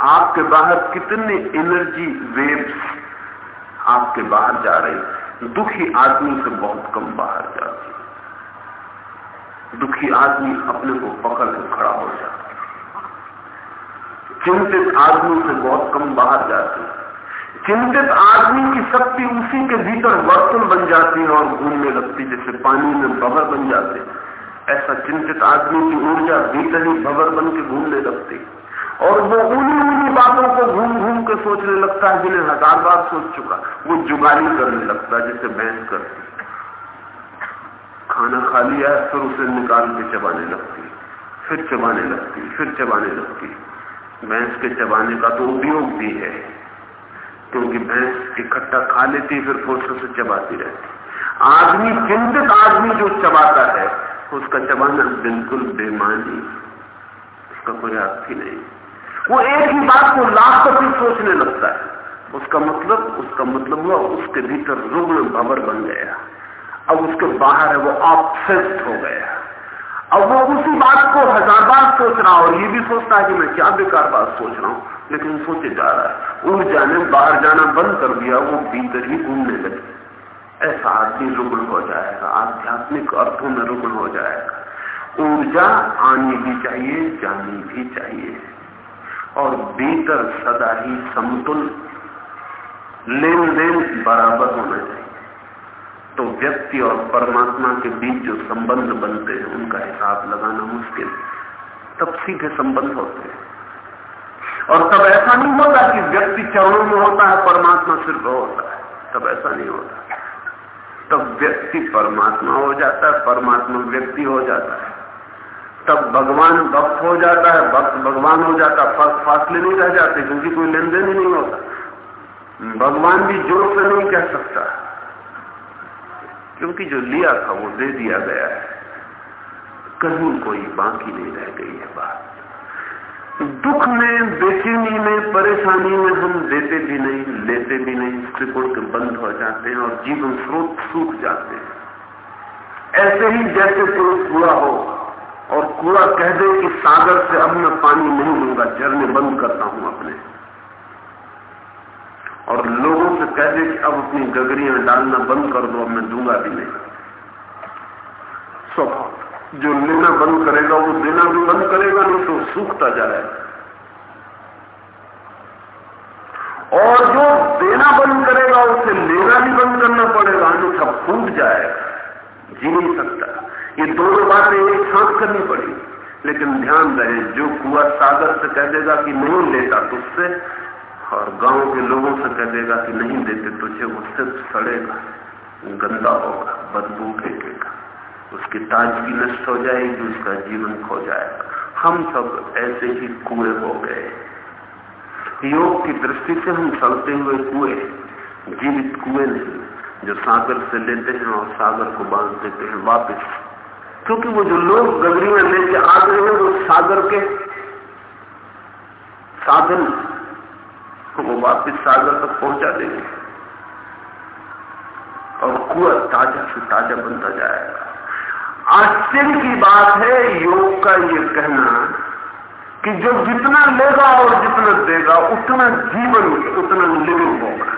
B: आपके बाहर कितने एनर्जी वेव्स आपके बाहर जा रही दुखी आदमी से बहुत कम बाहर जाती दुखी आदमी अपने को पकड़ के खड़ा हो जाता चिंतित आदमी से बहुत कम बाहर जाती चिंतित आदमी की शक्ति उसी के भीतर वर्तुल बन जाती है और घूमने लगती जैसे पानी में बबर बन जाते ऐसा चिंतित आदमी की ऊर्जा भीतर ही बबर बन के घूमने लगती और वो उन्हीं उन्हीं बातों को घूम घूम के सोचने लगता है, जिन्हें हज़ार बार सोच चुका वो जुगाली करने लगता जिसे बहस करती खाना खा लिया, फिर उसे निकाल के चबाने लगती फिर चबाने लगती फिर चबाने लगती भैंस के चबाने का तो उपयोग भी है। क्योंकि भैंस इकट्ठा खा लेती फिर फुर्सत से चबाती रहती आदमी, चिंतित आदमी जो चबाता है, उसका चबाना बिल्कुल बेमानी उसका कोई अर्थ ही नहीं। वो एक ही बात को लाख कभी सोचने लगता है। उसका मतलब उसका मतलब हुआ, उसके भीतर रुग्ण भवर बन गया। अब उसके बाहर है, वो ऑप्सेस्ड हो गया। अब वो उसी बात को हज़ार बार सोच रहा और ये भी सोचता है कि मैं क्या बेकार बात सोच रहा हूँ। लेकिन सोचे, जा रहा है। ऊर्जा ने बाहर जाना बंद कर दिया, वो भीतर ही घूमने लगे। ऐसा आदमी रुग्ण हो जाएगा। आध्यात्मिक अर्थों में रुग्ण हो जाएगा। ऊर्जा आनी भी चाहिए, जानी भी चाहिए। और भीतर सदा ही समतुल लेन देन बराबर होना चाहिए। तो व्यक्ति और परमात्मा के बीच जो संबंध बनते हैं, उनका हिसाब लगाना मुश्किल। तब सीधे संबंध होते हैं। और तब ऐसा नहीं होता कि व्यक्ति चरणों में होता है, परमात्मा सिर पर होता है। तब ऐसा नहीं होता। तब व्यक्ति परमात्मा हो जाता है, परमात्मा व्यक्ति हो जाता है। तब भगवान भक्त हो जाता है, भक्त भगवान हो जाता है। फ़र्क फासले नहीं रह जाते, क्योंकि कोई लेन देन ही नहीं होता। भगवान भी ज़ोर से नहीं कह सकता। क्योंकि जो लिया था, वो दे दिया गया है। कहीं कोई बाकी नहीं रह गई है बात। दुख में, बेचैनी में, परेशानी में हम देते भी नहीं, लेते भी नहीं त्रिपुण के बंद हो जाते हैं और जीवन स्रोत सूख जाते हैं। ऐसे ही जैसे कोई कूड़ा हो, और कूड़ा कह दे कि सागर से अब मैं पानी नहीं लूँगा, झरने बंद करता हूँ अपने। और लोगों से कह दे कि अब अपनी गगरियाँ डालना बंद कर दो मैं दूँगा भी नहीं। स्वभाव जो लेना बंद करेगा, वो देना भी बंद करेगा, नहीं तो सूखता जाएगा और जो देना बंद करेगा, उसे लेना भी बंद करना पड़ेगा, अन्यथा फूट जाएगा, जी नहीं सकता। ये दोनों बातें एक साथ करनी पड़ी, लेकिन ध्यान रहे, जो कुआ सागर से कह देगा कि नहीं लेता तुझसे और गाँव के लोगों से कह देगा कि नहीं देते तुझे वो सिर्फ़ सड़ेगा, गंदा होगा, बदबू फेंकेगा। उसकी ताजगी नष्ट हो जाएगी, उसका जीवन खो जाएगा। हम सब ऐसे ही कुएँ हो गए। योग की दृष्टि से हम सड़ते हुए कुएँ जीवित कुएँ नहीं, जो सागर से लेते हैं और सागर को बाँध देते हैं वापिस। क्योंकि वो जो लोग गगरियाँ लेके आ गए हैं, वो सागर के साधन वो वापिस सागर तक पहुँचा देंगे। और कुआ ताज़ा से ताज़ा बनता जाएगा। आश्चर्य की बात है योग का ये कहना कि जो जितना लेगा और जितना देगा, उतना जीवन, उतना लिविंग होगा।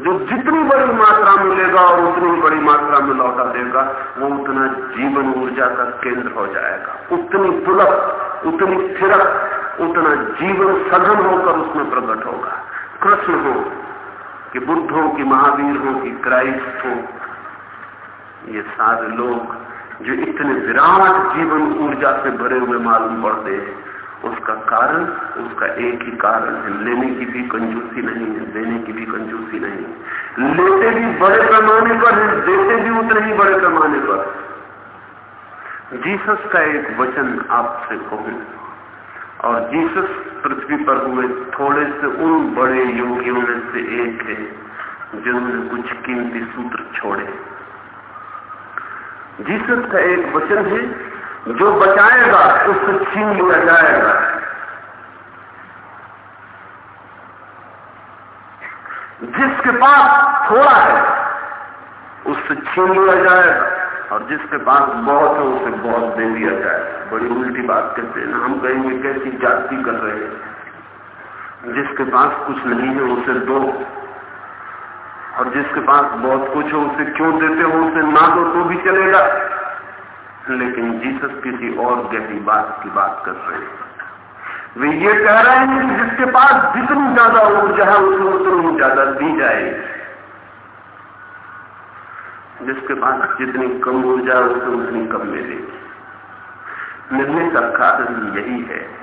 B: जो जितनी बड़ी मात्रा में लेगा और उतनी बड़ी मात्रा में लौटा देगा, वो उतना जीवन ऊर्जा का केंद्र हो जाएगा। उतनी पुलक, उतनी थिरक, उतना जीवन सघन होकर उसमें प्रकट होगा। कृष्ण हो कि बुद्ध हो कि महावीर हो कि क्राइस्ट हो ये सारे लोग जो इतने विराट जीवन ऊर्जा से भरे हुए मालूम पड़ते हैं, उसका कारण, उसका एक ही कारण है, लेने की भी कंजूसी नहीं है, देने की भी कंजूसी नहीं लेते भी बड़े पैमाने पर है, देते भी उतने ही बड़े पैमाने पर। जीसस का एक वचन आपसे कहूँ, और जीसस पृथ्वी पर हुए थोड़े से उन बड़े योगियों में से एक है, जिन्होंने कुछ कीमती सूत्र छोड़े। जीसस का एक वचन है, जो बचाएगा, उससे छीन लिया जाएगा। जिसके पास थोड़ा है, उससे छीन लिया जाएगा, और जिसके पास बहुत है, उसे बहुत दे दिया जाए बड़ी उल्टी बात कहते हैं हम कहेंगे, कैसी जाति कर रहे हैं? जिसके पास कुछ नहीं है, उसे दो और जिसके पास बहुत कुछ हो, उसे क्यों देते हो? उसे ना दो तो भी चलेगा। लेकिन जीसस किसी और गहरी बात की बात कर रहे हैं। वे ये कह रहे हैं कि जिसके पास जितनी ज़्यादा ऊर्जा है, उसे उतनी ज़्यादा दी जाएगी। जिसके पास जितनी कम ऊर्जा है, उसे उतनी कम मिलेगी। मिलने का कारण यही है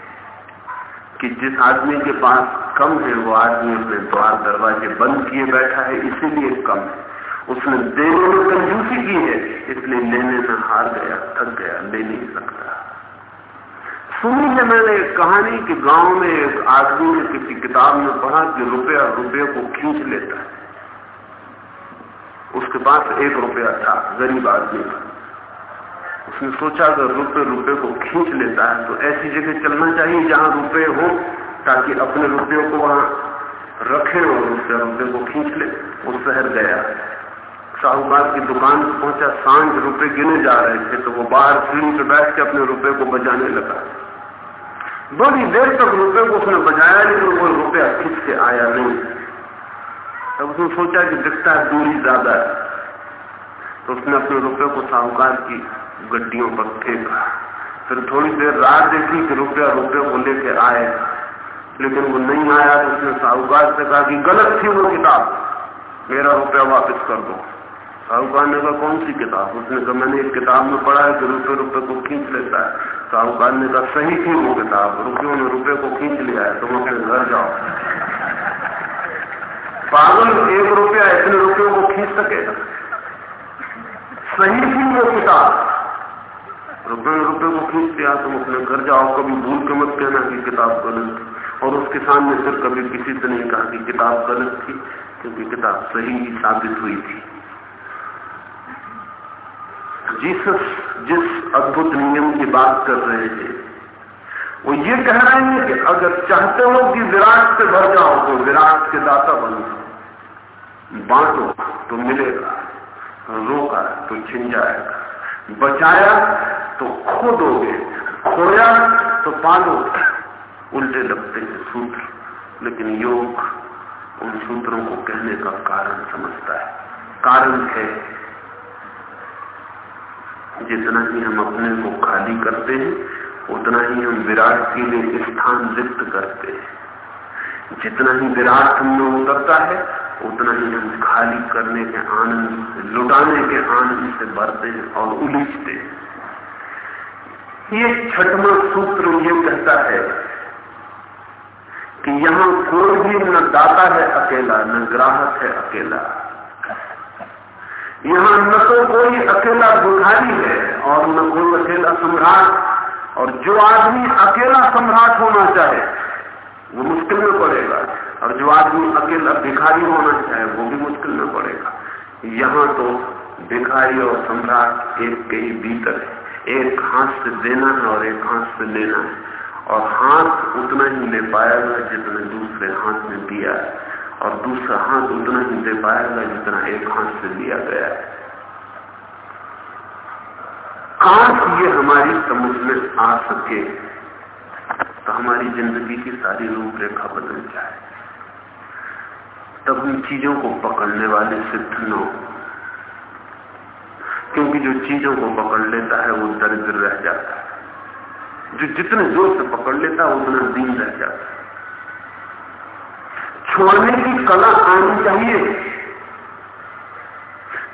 B: कि जिस आदमी के पास कम है, वो आदमी अपने द्वार दरवाजे बंद किए बैठा है, इसीलिए कम है। उसने देने में कंजूसी की है, इसलिए लेने में हार गया, थक गया, ले नहीं सकता। सुनी है मैंने एक कहानी कि गाँव में एक आदमी ने किसी किताब में पढ़ा कि रुपया रुपये को खींच लेता है। उसके पास एक रुपया था, गरीब आदमी था। उसने सोचा, अगर रुपये रुपये को खींच लेता है तो ऐसी जगह चलना चाहिए जहाँ रुपये हो, ताकि अपने रुपयों को वहाँ रखे और उससे रुपये को खींच ले। वो शहर गया। साहूकार की दुकान पहुँचा, साँझ रुपए गिने जा रहे थे तो वो बाहर सीढ़ी पे बैठ के अपने रुपए को बजाने लगा। बड़ी देर तक रुपए को उसने बजाया लेकिन कोई रुपया खींच के आया नहीं। तब उसने सोचा कि दिखता दूरी ज़्यादा है। तो उसने अपने रुपये को साहूकार की गड्डियों पर फेंका फिर थोड़ी देर रात देखी कि रुपया, रुपये को लेके आए। लेकिन वो नहीं आया तो उसने साहूकार से कहा कि गलत थी वो किताब। मेरा रुपया वापस कर दो। साहूकार ने कहा, कौन सी किताब? उसने कहा, मैंने एक किताब में पढ़ा है कि रुपये रुपये को खींच लेता है। साहूकार ने कहा, सही थी वो किताब। रुपयों ने रुपये को खींच लिया है, तुम अपने घर जाओ। पागल एक रुपया इतने रुपयों को खींच सकेगा सही थी वो किताब। रुपये रुपये को खींच दिया तुम अपने घर जाओ, कभी भूल के मत कहना कि किताब गलत थी। और उसके सामने फिर कभी किसी से नहीं कहा कि किताब गलत थी, क्योंकि किताब सही ही साबित हुई थी। जीसस जिस अद्भुत नियम की बात कर रहे थे, वो ये कह रहे हैं कि अगर चाहते हो कि विराट से भर जाओ तो विराट के दाता बनो बांटो तो मिलेगा, रोका तो छिन जाएगा। बचाया तो खो दोगे खोया तो पालोगे उल्टे लगते हैं सूत्र। लेकिन योग उन सूत्रों को कहने का कारण समझता है। कारण है, जितना ही हम अपने को खाली करते हैं, उतना ही हम विराट के लिए स्थान रिक्त करते हैं। जितना ही विराट हमने उतरता है, उतना ही हम खाली करने के आनंद, लुटाने के आनंद से भरते हैं और उलीझते हैं। ये छठवा सूत्र ये कहता है कि यहाँ कोई भी न दाता है अकेला, न ग्राहक है अकेला। यहाँ न तो कोई अकेला बुखारी है और न कोई अकेला सम्राट। और जो आदमी अकेला सम्राट होना चाहे, वो मुश्किल में पड़ेगा। और जो आदमी अकेला भिखारी होना चाहे, वो भी मुश्किल में पड़ेगा। यहाँ तो भिखारी और सम्राट एक के ही भीतर है। एक हाथ से देना है और एक हाथ से लेना। है और हाथ उतना ही ले पाएगा जितना दूसरे हाथ में दिया। है और दूसरा हाथ उतना ही दे पाएगा जितना एक हाथ से लिया गया। है काश ये हमारी समझ में आ सके तो हमारी ज़िंदगी की सारी रूपरेखा बदल जाए। तब उन चीज़ों को पकड़ने वाले सिद्ध न हो। क्योंकि जो चीज़ों को पकड़ लेता है, वो दरिद्र रह जाता है। जो जितने ज़ोर से पकड़ लेता है, उतना दीन रह जाता है। छोड़ने की कला आनी चाहिए।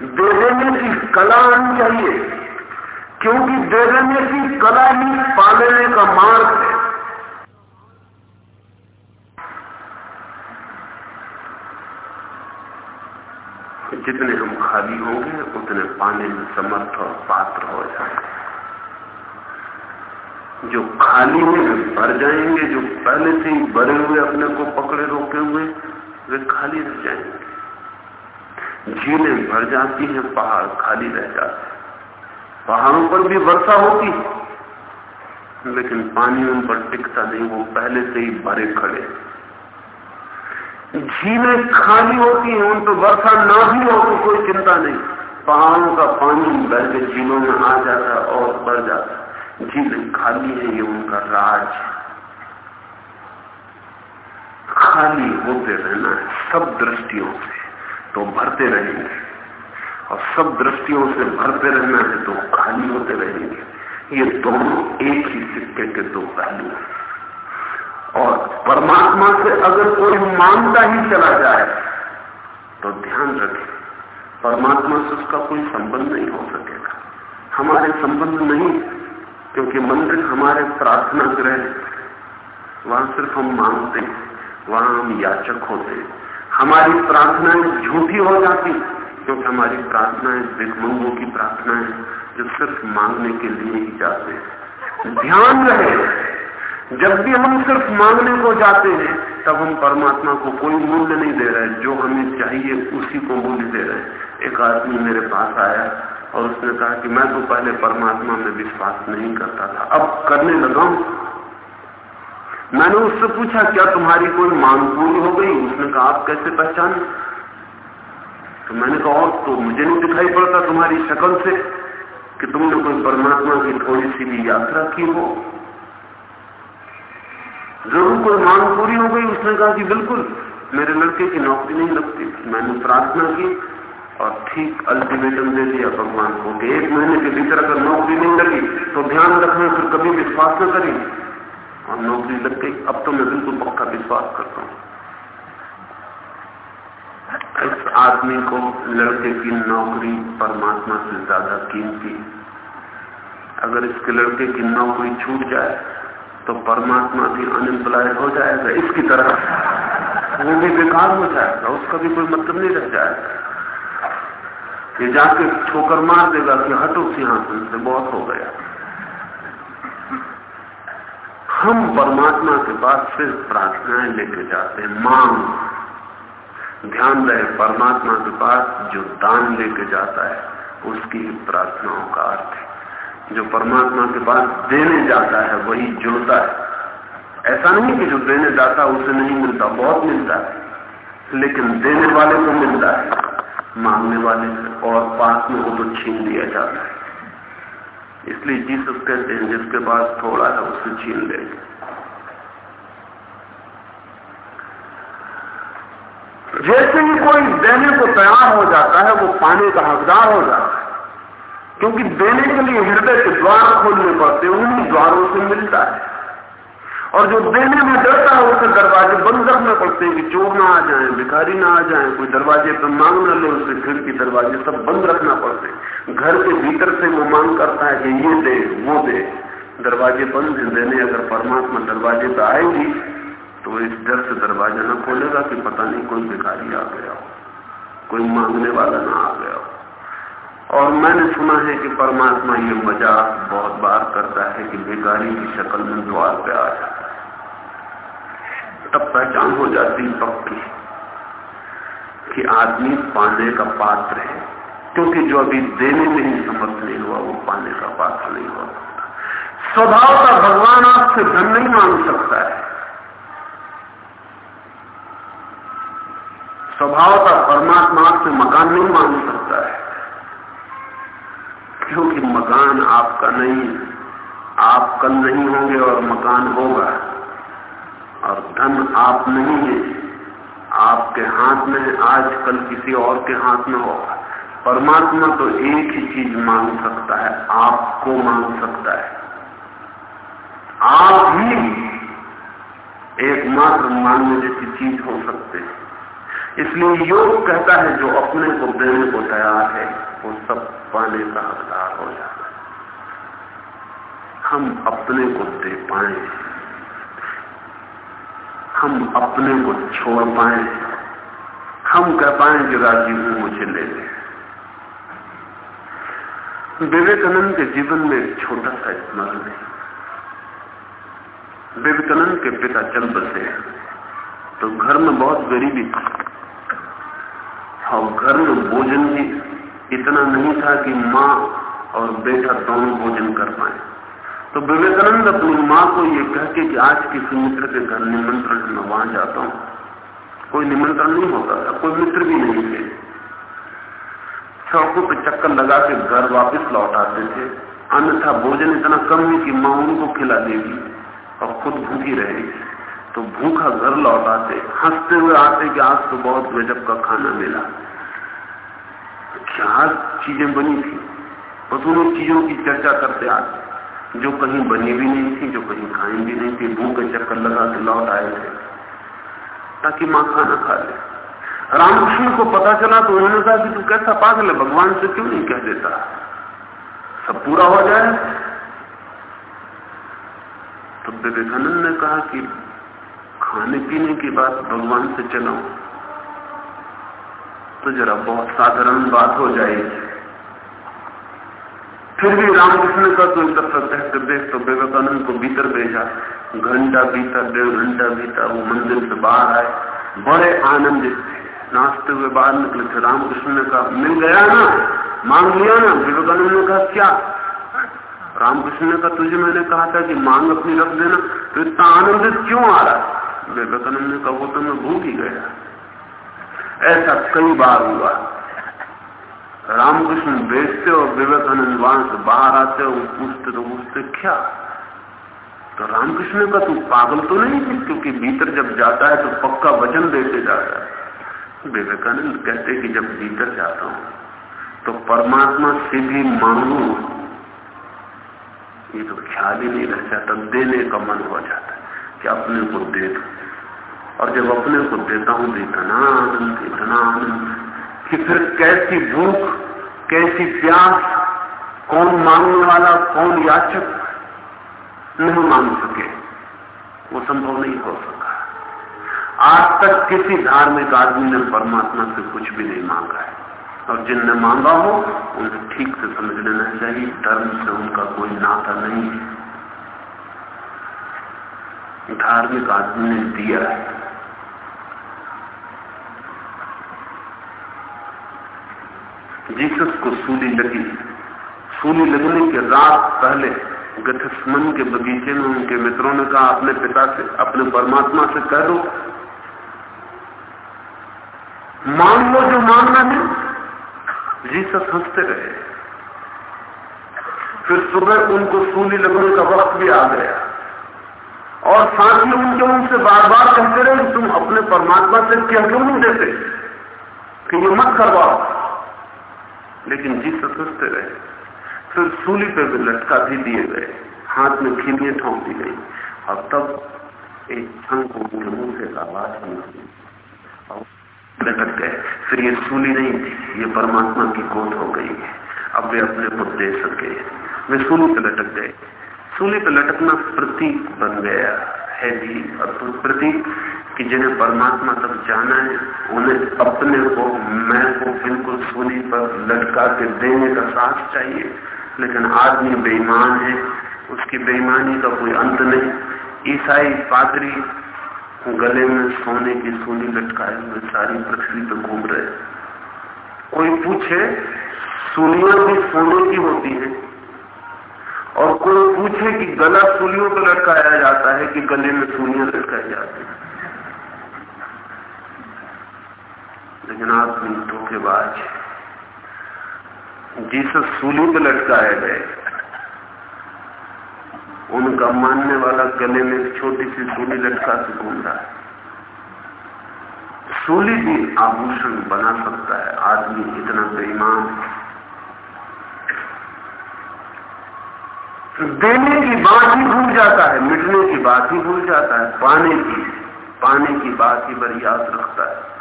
B: दे देने की कला आनी चाहिए। क्योंकि दे देने की कला ही पालने का मार्ग है। जितने हम खाली होंगे उतने पाने में समर्थ और पात्र हो जाएँगे। जो खाली में भर जाएँगे। जो पहले से ही भरे हुए, अपने को पकड़े रोके हुए, वे खाली रह जाएँगे। झीलें भर जाती हैं, पहाड़ खाली रह जाते पहाड़ों पर भी वर्षा होती लेकिन पानी उन पर टिकता नहीं, वो पहले से ही भरे खड़े झीलें खाली होती हैं उन पर वर्षा ना भी हो तो कोई चिंता नहीं। पहाड़ों का पानी बह के झीलों में आ जाता और बढ़ जाता। झीलें खाली है, ये उनका राज खाली होते रहना है, सब दृष्टियों से तो भरते रहेंगे। और सब दृष्टियों से भरते रहना है तो खाली होते रहेंगे। ये दोनों एक ही सिक्के के दो पहलू हैं। और परमात्मा से अगर कोई मानता ही चला जाए तो ध्यान रखें, परमात्मा से उसका कोई संबंध नहीं हो सकेगा। हमारे संबंध नहीं क्योंकि मंदिर हमारे प्रार्थना ग्रह वहाँ सिर्फ़ हम मांगते वहाँ हम याचक होते हमारी प्रार्थनाएँ झूठी हो जाती क्योंकि हमारी प्रार्थनाएँ भिकमंगों की प्रार्थनाएँ जो सिर्फ़ मांगने के लिए ही जाते हैं। ध्यान रहे जब भी हम सिर्फ़ मांगने को जाते हैं, तब हम परमात्मा को कोई मूल्य नहीं दे रहे। जो हमें चाहिए, उसी को मूल्य दे रहे। एक आदमी मेरे पास आया और उसने कहा कि मैं तो पहले परमात्मा में विश्वास नहीं करता था। अब करने लगा हूँ। मैंने उससे पूछा, क्या तुम्हारी कोई मांग पूरी हो गई? उसने कहा, आप कैसे पहचान? तो मैंने कहा, और तो मुझे नहीं दिखाई पड़ता तुम्हारी शक्ल से कि तुमने कोई परमात्मा की थोड़ी सी भी यात्रा की हो। ज़रूर कोई मांग पूरी हो गई, उसने कहा कि बिल्कुल, मेरे लड़के की नौकरी नहीं लगती। मैंने प्रार्थना की और ठीक अल्टीमेटम दे दिया, भगवान को कि एक महीने के भीतर अगर नौकरी नहीं लगी तो ध्यान रखना, फिर कभी विश्वास न करी और नौकरी लग गई, अब तो मैं बिल्कुल पक्का विश्वास करता हूँ। इस आदमी को लड़के की नौकरी परमात्मा से ज़्यादा कीमती अगर इसके लड़के की नौकरी छूट जाए तो परमात्मा भी अनएम्प्लॉयड हो जाएगा। इसकी तरह वो भी बेकार हो जाएगा, उसका भी कोई मतलब नहीं रह जाएगा। ये जाके ठोकर मार देगा कि हटो सिंहासन से, बहुत हो गया। हम परमात्मा के पास सिर्फ़ प्रार्थनाएँ लेके जाते हैं, मांग। ध्यान रहे, परमात्मा के पास जो दान लेके जाता है, उसकी प्रार्थनाओं का अर्थ है। जो परमात्मा के पास देने जाता है, वही जुड़ता है। ऐसा नहीं कि जो देने जाता उसे नहीं मिलता, बहुत मिलता है। लेकिन देने वाले को मिलता है, मांगने वाले से, और पास में हो तो छीन लिया जाता है। इसलिए जीसस कहते हैं, जिसके पास थोड़ा है उससे छीन ले। जैसे ही कोई देने को तैयार हो जाता है, वो पाने का हकदार हो जाता है। क्योंकि देने के लिए हृदय के द्वार खोलने पड़ते उन्हीं द्वारों से मिलता है। और जो देने में डरता है, उसे दरवाजे बंद रखने पड़ते हैं कि चोर ना आ जाए, भिखारी ना आ जाए, कोई दरवाजे पर मांग ना ले, उसे खिड़की दरवाजे सब बंद रखना पड़ते हैं। घर के भीतर से वो मांग करता है कि ये दे, वो दे। दरवाजे बंद देने अगर परमात्मा दरवाजे पर आएगी तो इस डर से दरवाज़ा ना खोलेगा कि पता नहीं कोई भिखारी आ गया हो, कोई मांगने वाला ना आ गया हो। और मैंने सुना है कि परमात्मा ये मज़ाक बहुत बार करता है कि भिखारी की शक्ल में द्वार पे आ जाता है। तब पहचान हो जाती पक्की कि आदमी पाने का पात्र है, क्योंकि जो अभी देने में ही समर्थ नहीं हुआ, वो पाने का पात्र नहीं हो सकता स्वभाव का भगवान आपसे धन नहीं मांग सकता है। स्वभाव का परमात्मा आपसे मकान नहीं मांग सकता है। क्योंकि मकान आपका नहीं आप कल नहीं होंगे और मकान होगा। और धन आप नहीं है। आपके हाथ में आज कल किसी और के हाथ में होगा। परमात्मा तो एक ही चीज़ मांग सकता है, आपको मांग सकता है। आप ही एकमात्र मांगने जैसी चीज़ हो सकते हैं। इसलिए योग कहता है जो अपने को देने को तैयार है। वो सब पाने का हकदार हो है। हम अपने को दे पाए, हम अपने को छोड़ पाए, हम कह पाए कि राज़ी हूँ, मुझे ले ले। विवेकानंद के जीवन में एक छोटा सा स्मरण है विवेकानंद के पिता चल बसे तो घर में बहुत गरीबी थी। और घर में भोजन भी इतना नहीं था कि माँ और बेटा दोनों भोजन कर पाए। तो विवेकानंद अपनी माँ को यह कह के कि आज किसी मित्र के घर निमंत्रण मैं वहाँ जाता हूँ। कोई निमंत्रण नहीं होता था, कोई मित्र भी नहीं थे। चौकों पे चक्कर लगा के घर वापस लौट आते थे। अन्यथा भोजन इतना कम है कि माँ उनको खिला देगी और खुद भूखी रहेगी। तो भूखा घर लौट आते, हँसते हुए आते कि आज तो बहुत गजब का खाना मिला। क्या चीज़ें बनी थी। बस उन चीज़ों की चर्चा करते आते जो कहीं बनी भी नहीं थी, जो कहीं खाई भी नहीं थी भूख के चक्कर लगा के लौट आए थे। ताकि माँ खाना खा ले। रामकृष्ण को पता चला तो उन्होंने कहा कि तू कैसा पागल है, भगवान से क्यों नहीं कह देता? सब पूरा हो जाए। तो विवेकानंद ने कहा कि खाने पीने की बात भगवान से चलाऊ तो जरा बहुत साधारण बात हो जाएगी। फिर भी रामकृष्ण का तो एक दफ़ा कहते, देख तो विवेकानंद को भीतर भेजा। घंटा बीता डेढ़ घंटा बीता वो मंदिर से बाहर आए। बड़े आनंदित थे। नाचते हुए बाहर निकले थे। रामकृष्ण ने कहा मिल गया ना? मांग लिया ना? विवेकानंद ने कहा क्या? रामकृष्ण ने कहा तुझे मैंने कहा था कि मांग अपनी रख देना। तो इतना आनंदित क्यों आ रहा? है विवेकानंद ने कहा वो तो मैं भूल ही गया। ऐसा कई बार हुआ। रामकृष्ण बेचते और विवेकानंद वहाँ से बाहर आते और पूछते तो पूछते, क्या? तो रामकृष्ण का तू पागल तो नहीं थी क्योंकि भीतर जब जाता है तो पक्का वज़न देते जाता है। विवेकानंद कहते कि जब भीतर जाता हूँ तो परमात्मा से भी मांगू, ये तो ख्याल ही नहीं रह जाता, देने का मन हो जाता कि अपने को दे दो। और जब अपने को देता हूँ तो इतना आनंद इतना आनंद, कि फिर कैसी भूख, कैसी प्यास, कौन मांगने वाला, कौन याचक नहीं मांग सके। वो संभव नहीं हो सका। आज तक किसी धार्मिक आदमी ने परमात्मा से कुछ भी नहीं मांगा है। और जिनने मांगा हो उन्हें ठीक से समझ लेना चाहिए। धर्म से उनका कोई नाता नहीं। है धार्मिक आदमी ने दिया है। जीसस को सूली लगी। सूली लगने के रात पहले गथस्मन के बगीचे में उनके मित्रों ने कहा, अपने पिता से, अपने परमात्मा से कह दो। मान लो जो मानना है। जीसस हँसते रहे। फिर सुबह उनको सूली लगने का वक्त भी आ गया। और साथ ही उनके उनसे बार बार कहते रहे तुम अपने परमात्मा से क्या क्यों नहीं देते? कि ये मत करवाओ। लेकिन जी सोचते रहे। फिर सूली पे भी लटका भी दिए गए। हाथ में खीमिए ठोंक दी गई। और तब एक क्षण को उनके मुँह से आवाज़ निकली और लटक गए फिर ये सूली नहीं थी, ये परमात्मा की गोद हो गई है। अब वे अपने को दे सके। वे सूली पे लटक गए। सूली पे लटकना प्रतीक बन गया। है भी अद्भुत प्रतीक कि जिन्हें परमात्मा तक जाना है, उन्हें अपने को, मैं को बिल्कुल सूली पर लटका के देने का साहस चाहिए। लेकिन आदमी बेईमान है, उसकी बेईमानी का कोई अंत नहीं। ईसाई पादरी गले में सोने की सूली लटकाए हुए सारी पृथ्वी पर घूम रहे। कोई पूछे सूलियाँ भी सोने की होती है। और कोई पूछे कि गला सूलियों पर लटकाया जाता है कि गले में सूलियाँ लटकाई जाती है। लेकिन आदमी धोखेबाज जीसस सूली पे लटकाए गए उनका मानने वाला गले में एक छोटी सी सूली लटका से घूम रहा है। सूली भी आभूषण बना सकता है। आदमी इतना बेईमान देने की बात ही भूल जाता है, मिटने की बात ही भूल जाता है, पाने की पाने की बात ही बड़ी याद रखता है।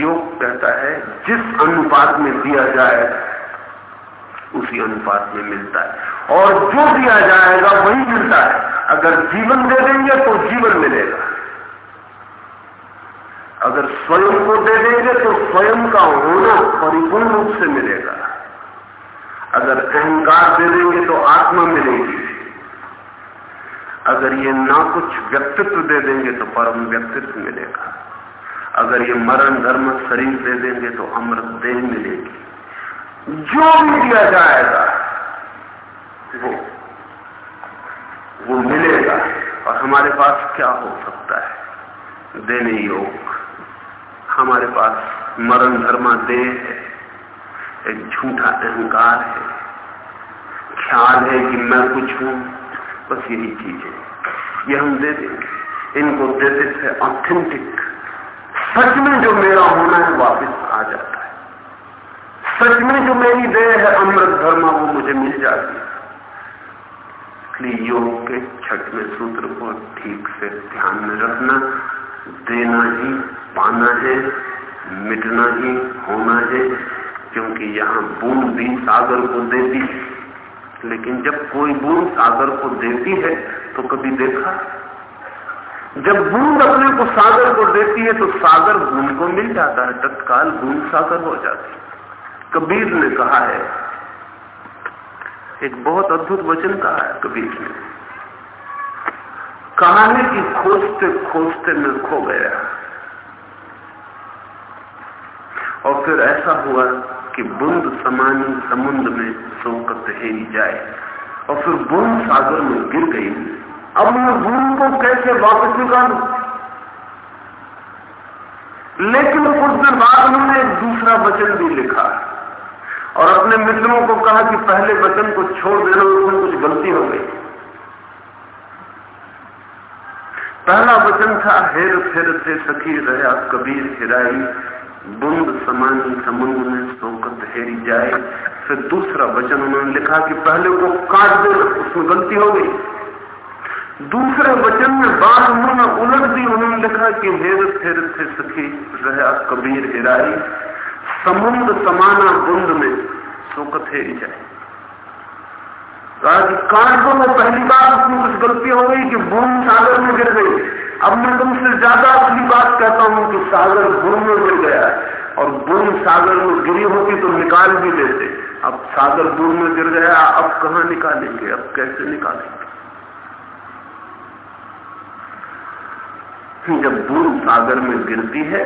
B: योग कहता है, जिस अनुपात में दिया जाए, उसी अनुपात में मिलता है। और जो दिया जाएगा, वही मिलता है। अगर जीवन दे देंगे तो जीवन मिलेगा। अगर स्वयं को दे देंगे तो स्वयं का होना परिपूर्ण रूप से मिलेगा। अगर अहंकार दे देंगे तो आत्मा मिलेगी। अगर ये ना कुछ व्यक्तित्व दे देंगे तो परम व्यक्तित्व मिलेगा। अगर ये मरण धर्म शरीर दे देंगे तो अमृत देह मिलेगी। जो भी दिया जाएगा, वो वो मिलेगा। और हमारे पास क्या हो सकता है? देने योग हमारे पास मरण धर्मा देह है। एक झूठा अहंकार है। ख्याल है कि मैं कुछ हूँ, बस यही चीज़ है। ये हम दे देंगे। इनको देते थे ऑथेंटिक सच में जो मेरा होना है, वापस आ जाता है। सच में जो मेरी देह है, अमृत धर्मा, वो मुझे मिल जाती है। इसलिए योग के छठवें सूत्र को ठीक से ध्यान में रखना, देना ही, पाना है, मिटना ही, होना है। क्योंकि यहाँ बूंद भी सागर को देती है। लेकिन जब कोई बूंद सागर को देती है तो कभी देखा? जब बूंद अपने को सागर को देती है तो सागर बूंद को मिल जाता है। तत्काल बूंद सागर हो जाती है। कबीर ने कहा है, एक बहुत अद्भुत वचन कहा है कबीर ने। कहा है कि खोजते खोजते मैं खो गया। और फिर ऐसा हुआ कि बुंद समानी समुद्र में सोकत हेरी जाए। और फिर बूंद सागर में गिर गई। अब मैं बूंद को कैसे वापस निकालू? लेकिन कुछ दिन बाद उन्होंने एक दूसरा वचन भी लिखा। और अपने मित्रों को कहा कि पहले वचन को छोड़ देना, उसमें कुछ गलती हो गई। पहला वचन था, हेर फिर थे सखी रहा कबीर हिराई बुंद समान समुद्र में सोकर हेरी जाए, फिर दूसरा वचन उन्होंने लिखा कि पहले को काट दे, उसमें गलती हो गई। दूसरे वचन में बात उन्होंने उलट दी, उन्होंने लिखा कि हेर फेर थे सखी रहा कबीर हिराई, समुद्र समाना बुंद में सोकत हेरी जाए। कहा कि काट दो मैं पहली बार उसमें कुछ गलती हो गई कि बूंद सागर में गिर गई। अब मैं तुमसे ज़्यादा अपनी बात कहता हूँ कि सागर गुण में गिर गया और बूंद सागर में गिरी होती तो निकाल भी लेते अब सागर बूंद में गिर गया, अब कहा निकालेंगे? अब कैसे निकालेंगे? जब बूंद सागर में गिरती है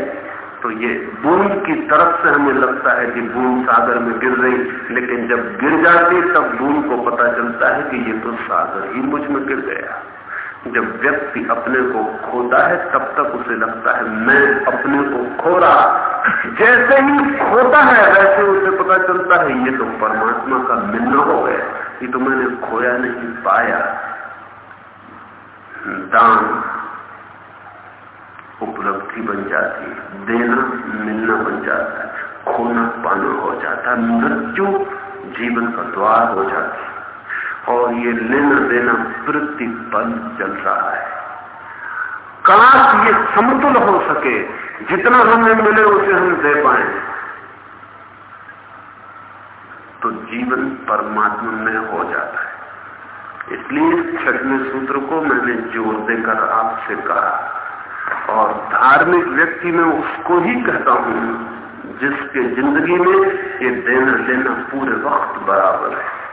B: तो ये बूंद की तरफ़ से हमें लगता है कि बूंद सागर में गिर रही, लेकिन जब गिर जाती तब बूंद को पता चलता है कि ये तो सागर ही मुझमें गिर गया। जब व्यक्ति अपने को खोता है, तब तक उसे लगता है, मैं अपने को खो रहा। जैसे ही खोता है, वैसे उसे पता चलता है, ये तो परमात्मा का मिलना हो गया। ये तो मैंने खोया नहीं, पाया। दान उपलब्धि बन जाती है। देना, मिलना बन जाता है। खोना, पाना हो जाता है। मृत्यु, जीवन का द्वार हो जाती है। और ये लेना देना प्रतिपल चल रहा है। काश ये समतुल हो सके। जितना हमें मिले उसे हम दे पाए। तो जीवन परमात्मा में हो जाता है। इसलिए छठवें सूत्र को मैंने ज़ोर देकर आपसे कहा और धार्मिक व्यक्ति में उसको ही कहता हूँ, जिसके ज़िंदगी में ये देना लेना पूरे वक्त बराबर है।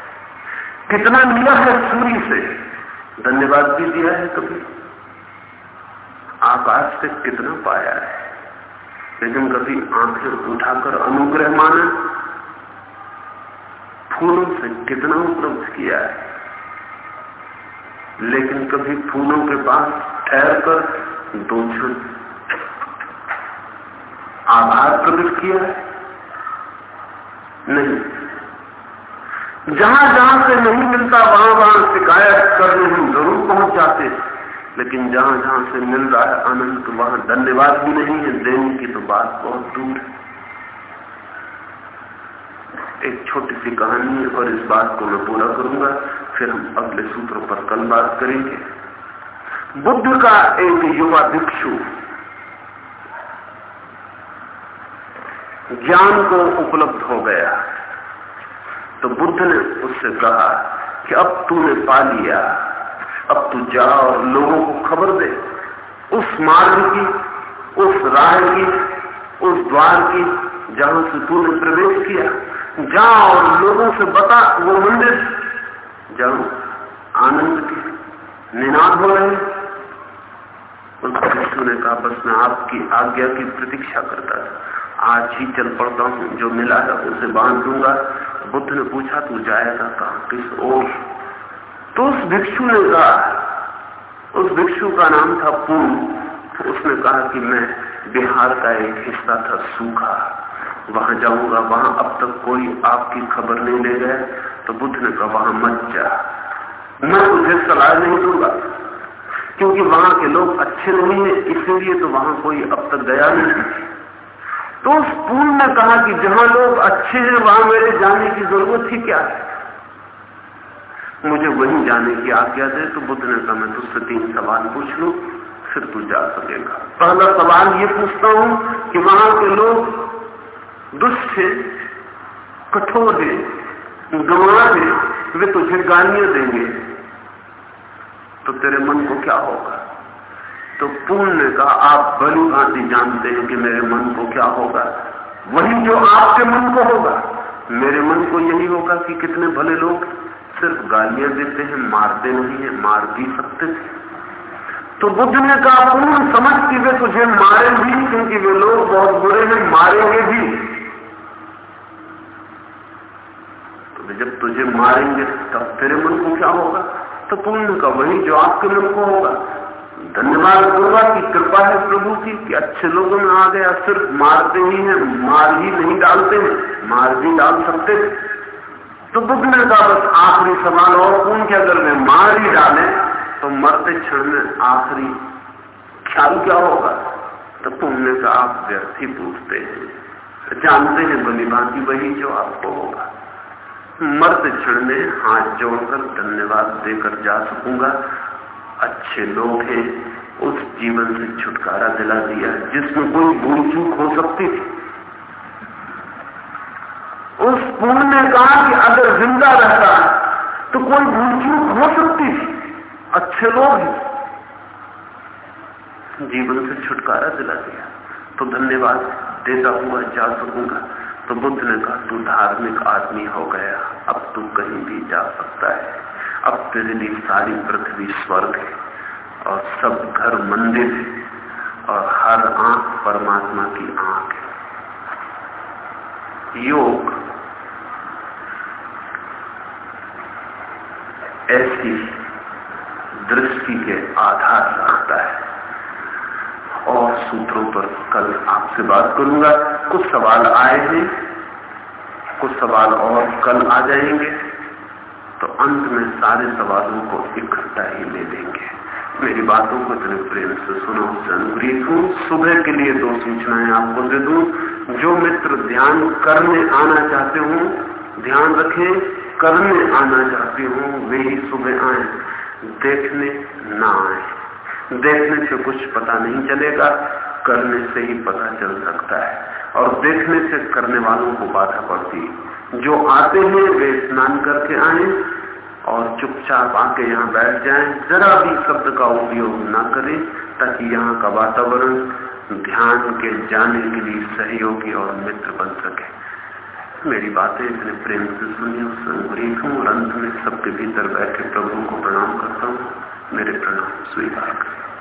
B: कितना लिया है सूर्य से? धन्यवाद भी दिया है कभी। आकाश से कितना पाया है? लेकिन कभी आँखें उठाकर अनुग्रह माना, फूलों से कितना उपलब्ध किया है। लेकिन कभी फूलों के पास ठहर कर दो क्षण आभार प्रकट किया है? नहीं। जहाँ जहाँ से नहीं मिलता, वहाँ वहाँ शिकायत करने हम ज़रूर पहुँच जाते लेकिन जहाँ जहाँ से मिल रहा है आनंद, वहाँ धन्यवाद भी नहीं है। देने की तो बात बहुत दूर है। एक छोटी सी कहानी है और इस बात को मैं पूरा करूँगा। फिर हम अगले सूत्रों पर कल बात करेंगे। बुद्ध का एक युवा भिक्षु ज्ञान को उपलब्ध हो गया। तो बुद्ध ने उससे कहा कि अब तूने पा लिया, अब तू जा और लोगों को खबर दे। उस मार्ग की, उस राह की, उस द्वार की जहाँ से तूने प्रवेश किया, जा और लोगों से बता वो मंदिर जाओ आनंद की निनाद हो रहे उस भिक्षु ने कहा, बस मैं आपकी आज्ञा की प्रतीक्षा करता था। आज ही चल पड़ता हूँ, जो मिला है उसे बाँध दूँगा। बुद्ध ने पूछा, तू जाएगा कहा? किस ओर? तो उस भिक्षु ने कहा, उस भिक्षु का नाम था पूर्ण उसने कहा कि मैं बिहार का एक हिस्सा था, सूखा। वहाँ जाऊँगा, वहाँ अब तक कोई आपकी खबर नहीं ले गया। तो बुद्ध ने कहा, वहाँ मत जा। मैं तुझे सलाह नहीं दूँगा। क्योंकि वहाँ के लोग अच्छे नहीं है, इसीलिए तो वहाँ कोई अब तक गया नहीं तो उस पूर्ण ने कहा कि जहाँ लोग अच्छे हैं, वहाँ मेरे जाने की ज़रूरत ही क्या है? मुझे वहीं जाने की आज्ञा दे तो बुद्ध ने कहा, मैं तुझसे तीन सवाल पूछ लू, फिर तू जा सकेगा। पहला सवाल ये पूछता हूँ कि वहाँ के लोग दुष्ट है, कठोर है गंवा है, वे तुझे गालियाँ देंगे। तो तेरे मन को क्या होगा? तो पूर्ण ने कहा आप भली भांति जानते हैं कि मेरे मन को क्या होगा? वही जो आपके मन को होगा। मेरे मन को यही होगा कि कितने भले लोग सिर्फ़ गालियाँ देते हैं, मारते नहीं है, मार भी सकते थे तो बुद्ध ने कहा पूर्ण समझ कि वे तुझे मारे भी क्योंकि वे लोग बहुत बुरे हैं, मारेंगे भी। तो जब तुझे मारेंगे, तब तेरे मन को क्या होगा? तो पुण्य का वही जो आपके मन को होगा। धन्यवाद दूँगा कि कृपा है प्रभु की कि अच्छे लोगों में आ गया सिर्फ़ मारते ही हैं, मार ही नहीं डालते हैं, मार भी डाल सकते तो बुद्ध ने कहा बस आखिरी सवाल और पूर्ण के अगर मैं मार ही डाले तो मरते क्षण में आखिरी ख्याल क्या होगा? तो पुण्य का आप व्यर्थ ही पूछते हैं। जानते हैं बनी बाकी वही जो आपको होगा। मर्द क्षण में हाथ जोड़कर धन्यवाद देकर जा सकूँगा। अच्छे लोग हैं, उस जीवन से छुटकारा दिला दिया जिसमें कोई भूल चूक हो सकती थी। उस पूर्ण ने कहा कि अगर ज़िंदा रहता तो कोई भूल चूक हो सकती थी। अच्छे लोग हैं। जीवन से छुटकारा दिला दिया। तो धन्यवाद देता हुआ जा सकूँगा। तो बुद्ध ने कहा, तू धार्मिक आदमी हो गया, अब तू कहीं भी जा सकता है। अब तेरे लिए सारी पृथ्वी स्वर्ग है, और सब घर मंदिर है, और हर आँख परमात्मा की आँख है। योग ऐसी दृष्टि के आधार रखता है। और सूत्रों पर कल आपसे बात करूँगा। कुछ सवाल आए हैं, कुछ सवाल और कल आ जाएँगे। तो अंत में सारे सवालों को इकट्ठा ही ले लेंगे। मेरी बातों को इतने प्रेम से सुनो अनुग्रहित हूँ। सुबह के लिए दो सूचनाएँ आपको दे दू। जो मित्र ध्यान करने आना चाहते हो, ध्यान रखें। करने आना चाहते हो, वे ही सुबह आए। देखने ना आए। देखने से कुछ पता नहीं चलेगा, करने से ही पता चल सकता है। और देखने से करने वालों को बाधा पड़ती जो आते हैं, वे स्नान करके आए और चुपचाप आके यहाँ बैठ जाएँ। जरा भी शब्द का उपयोग ना करें, ताकि यहाँ का वातावरण ध्यान के जाने के लिए सहयोगी और मित्र बन सके। मेरी बातें इतने प्रेम से सुनिए संग्रहित हूँ और अंत में सबके भीतर बैठे प्रभु को प्रणाम करता हूँ। मेरे प्रणाम स्वीकार करें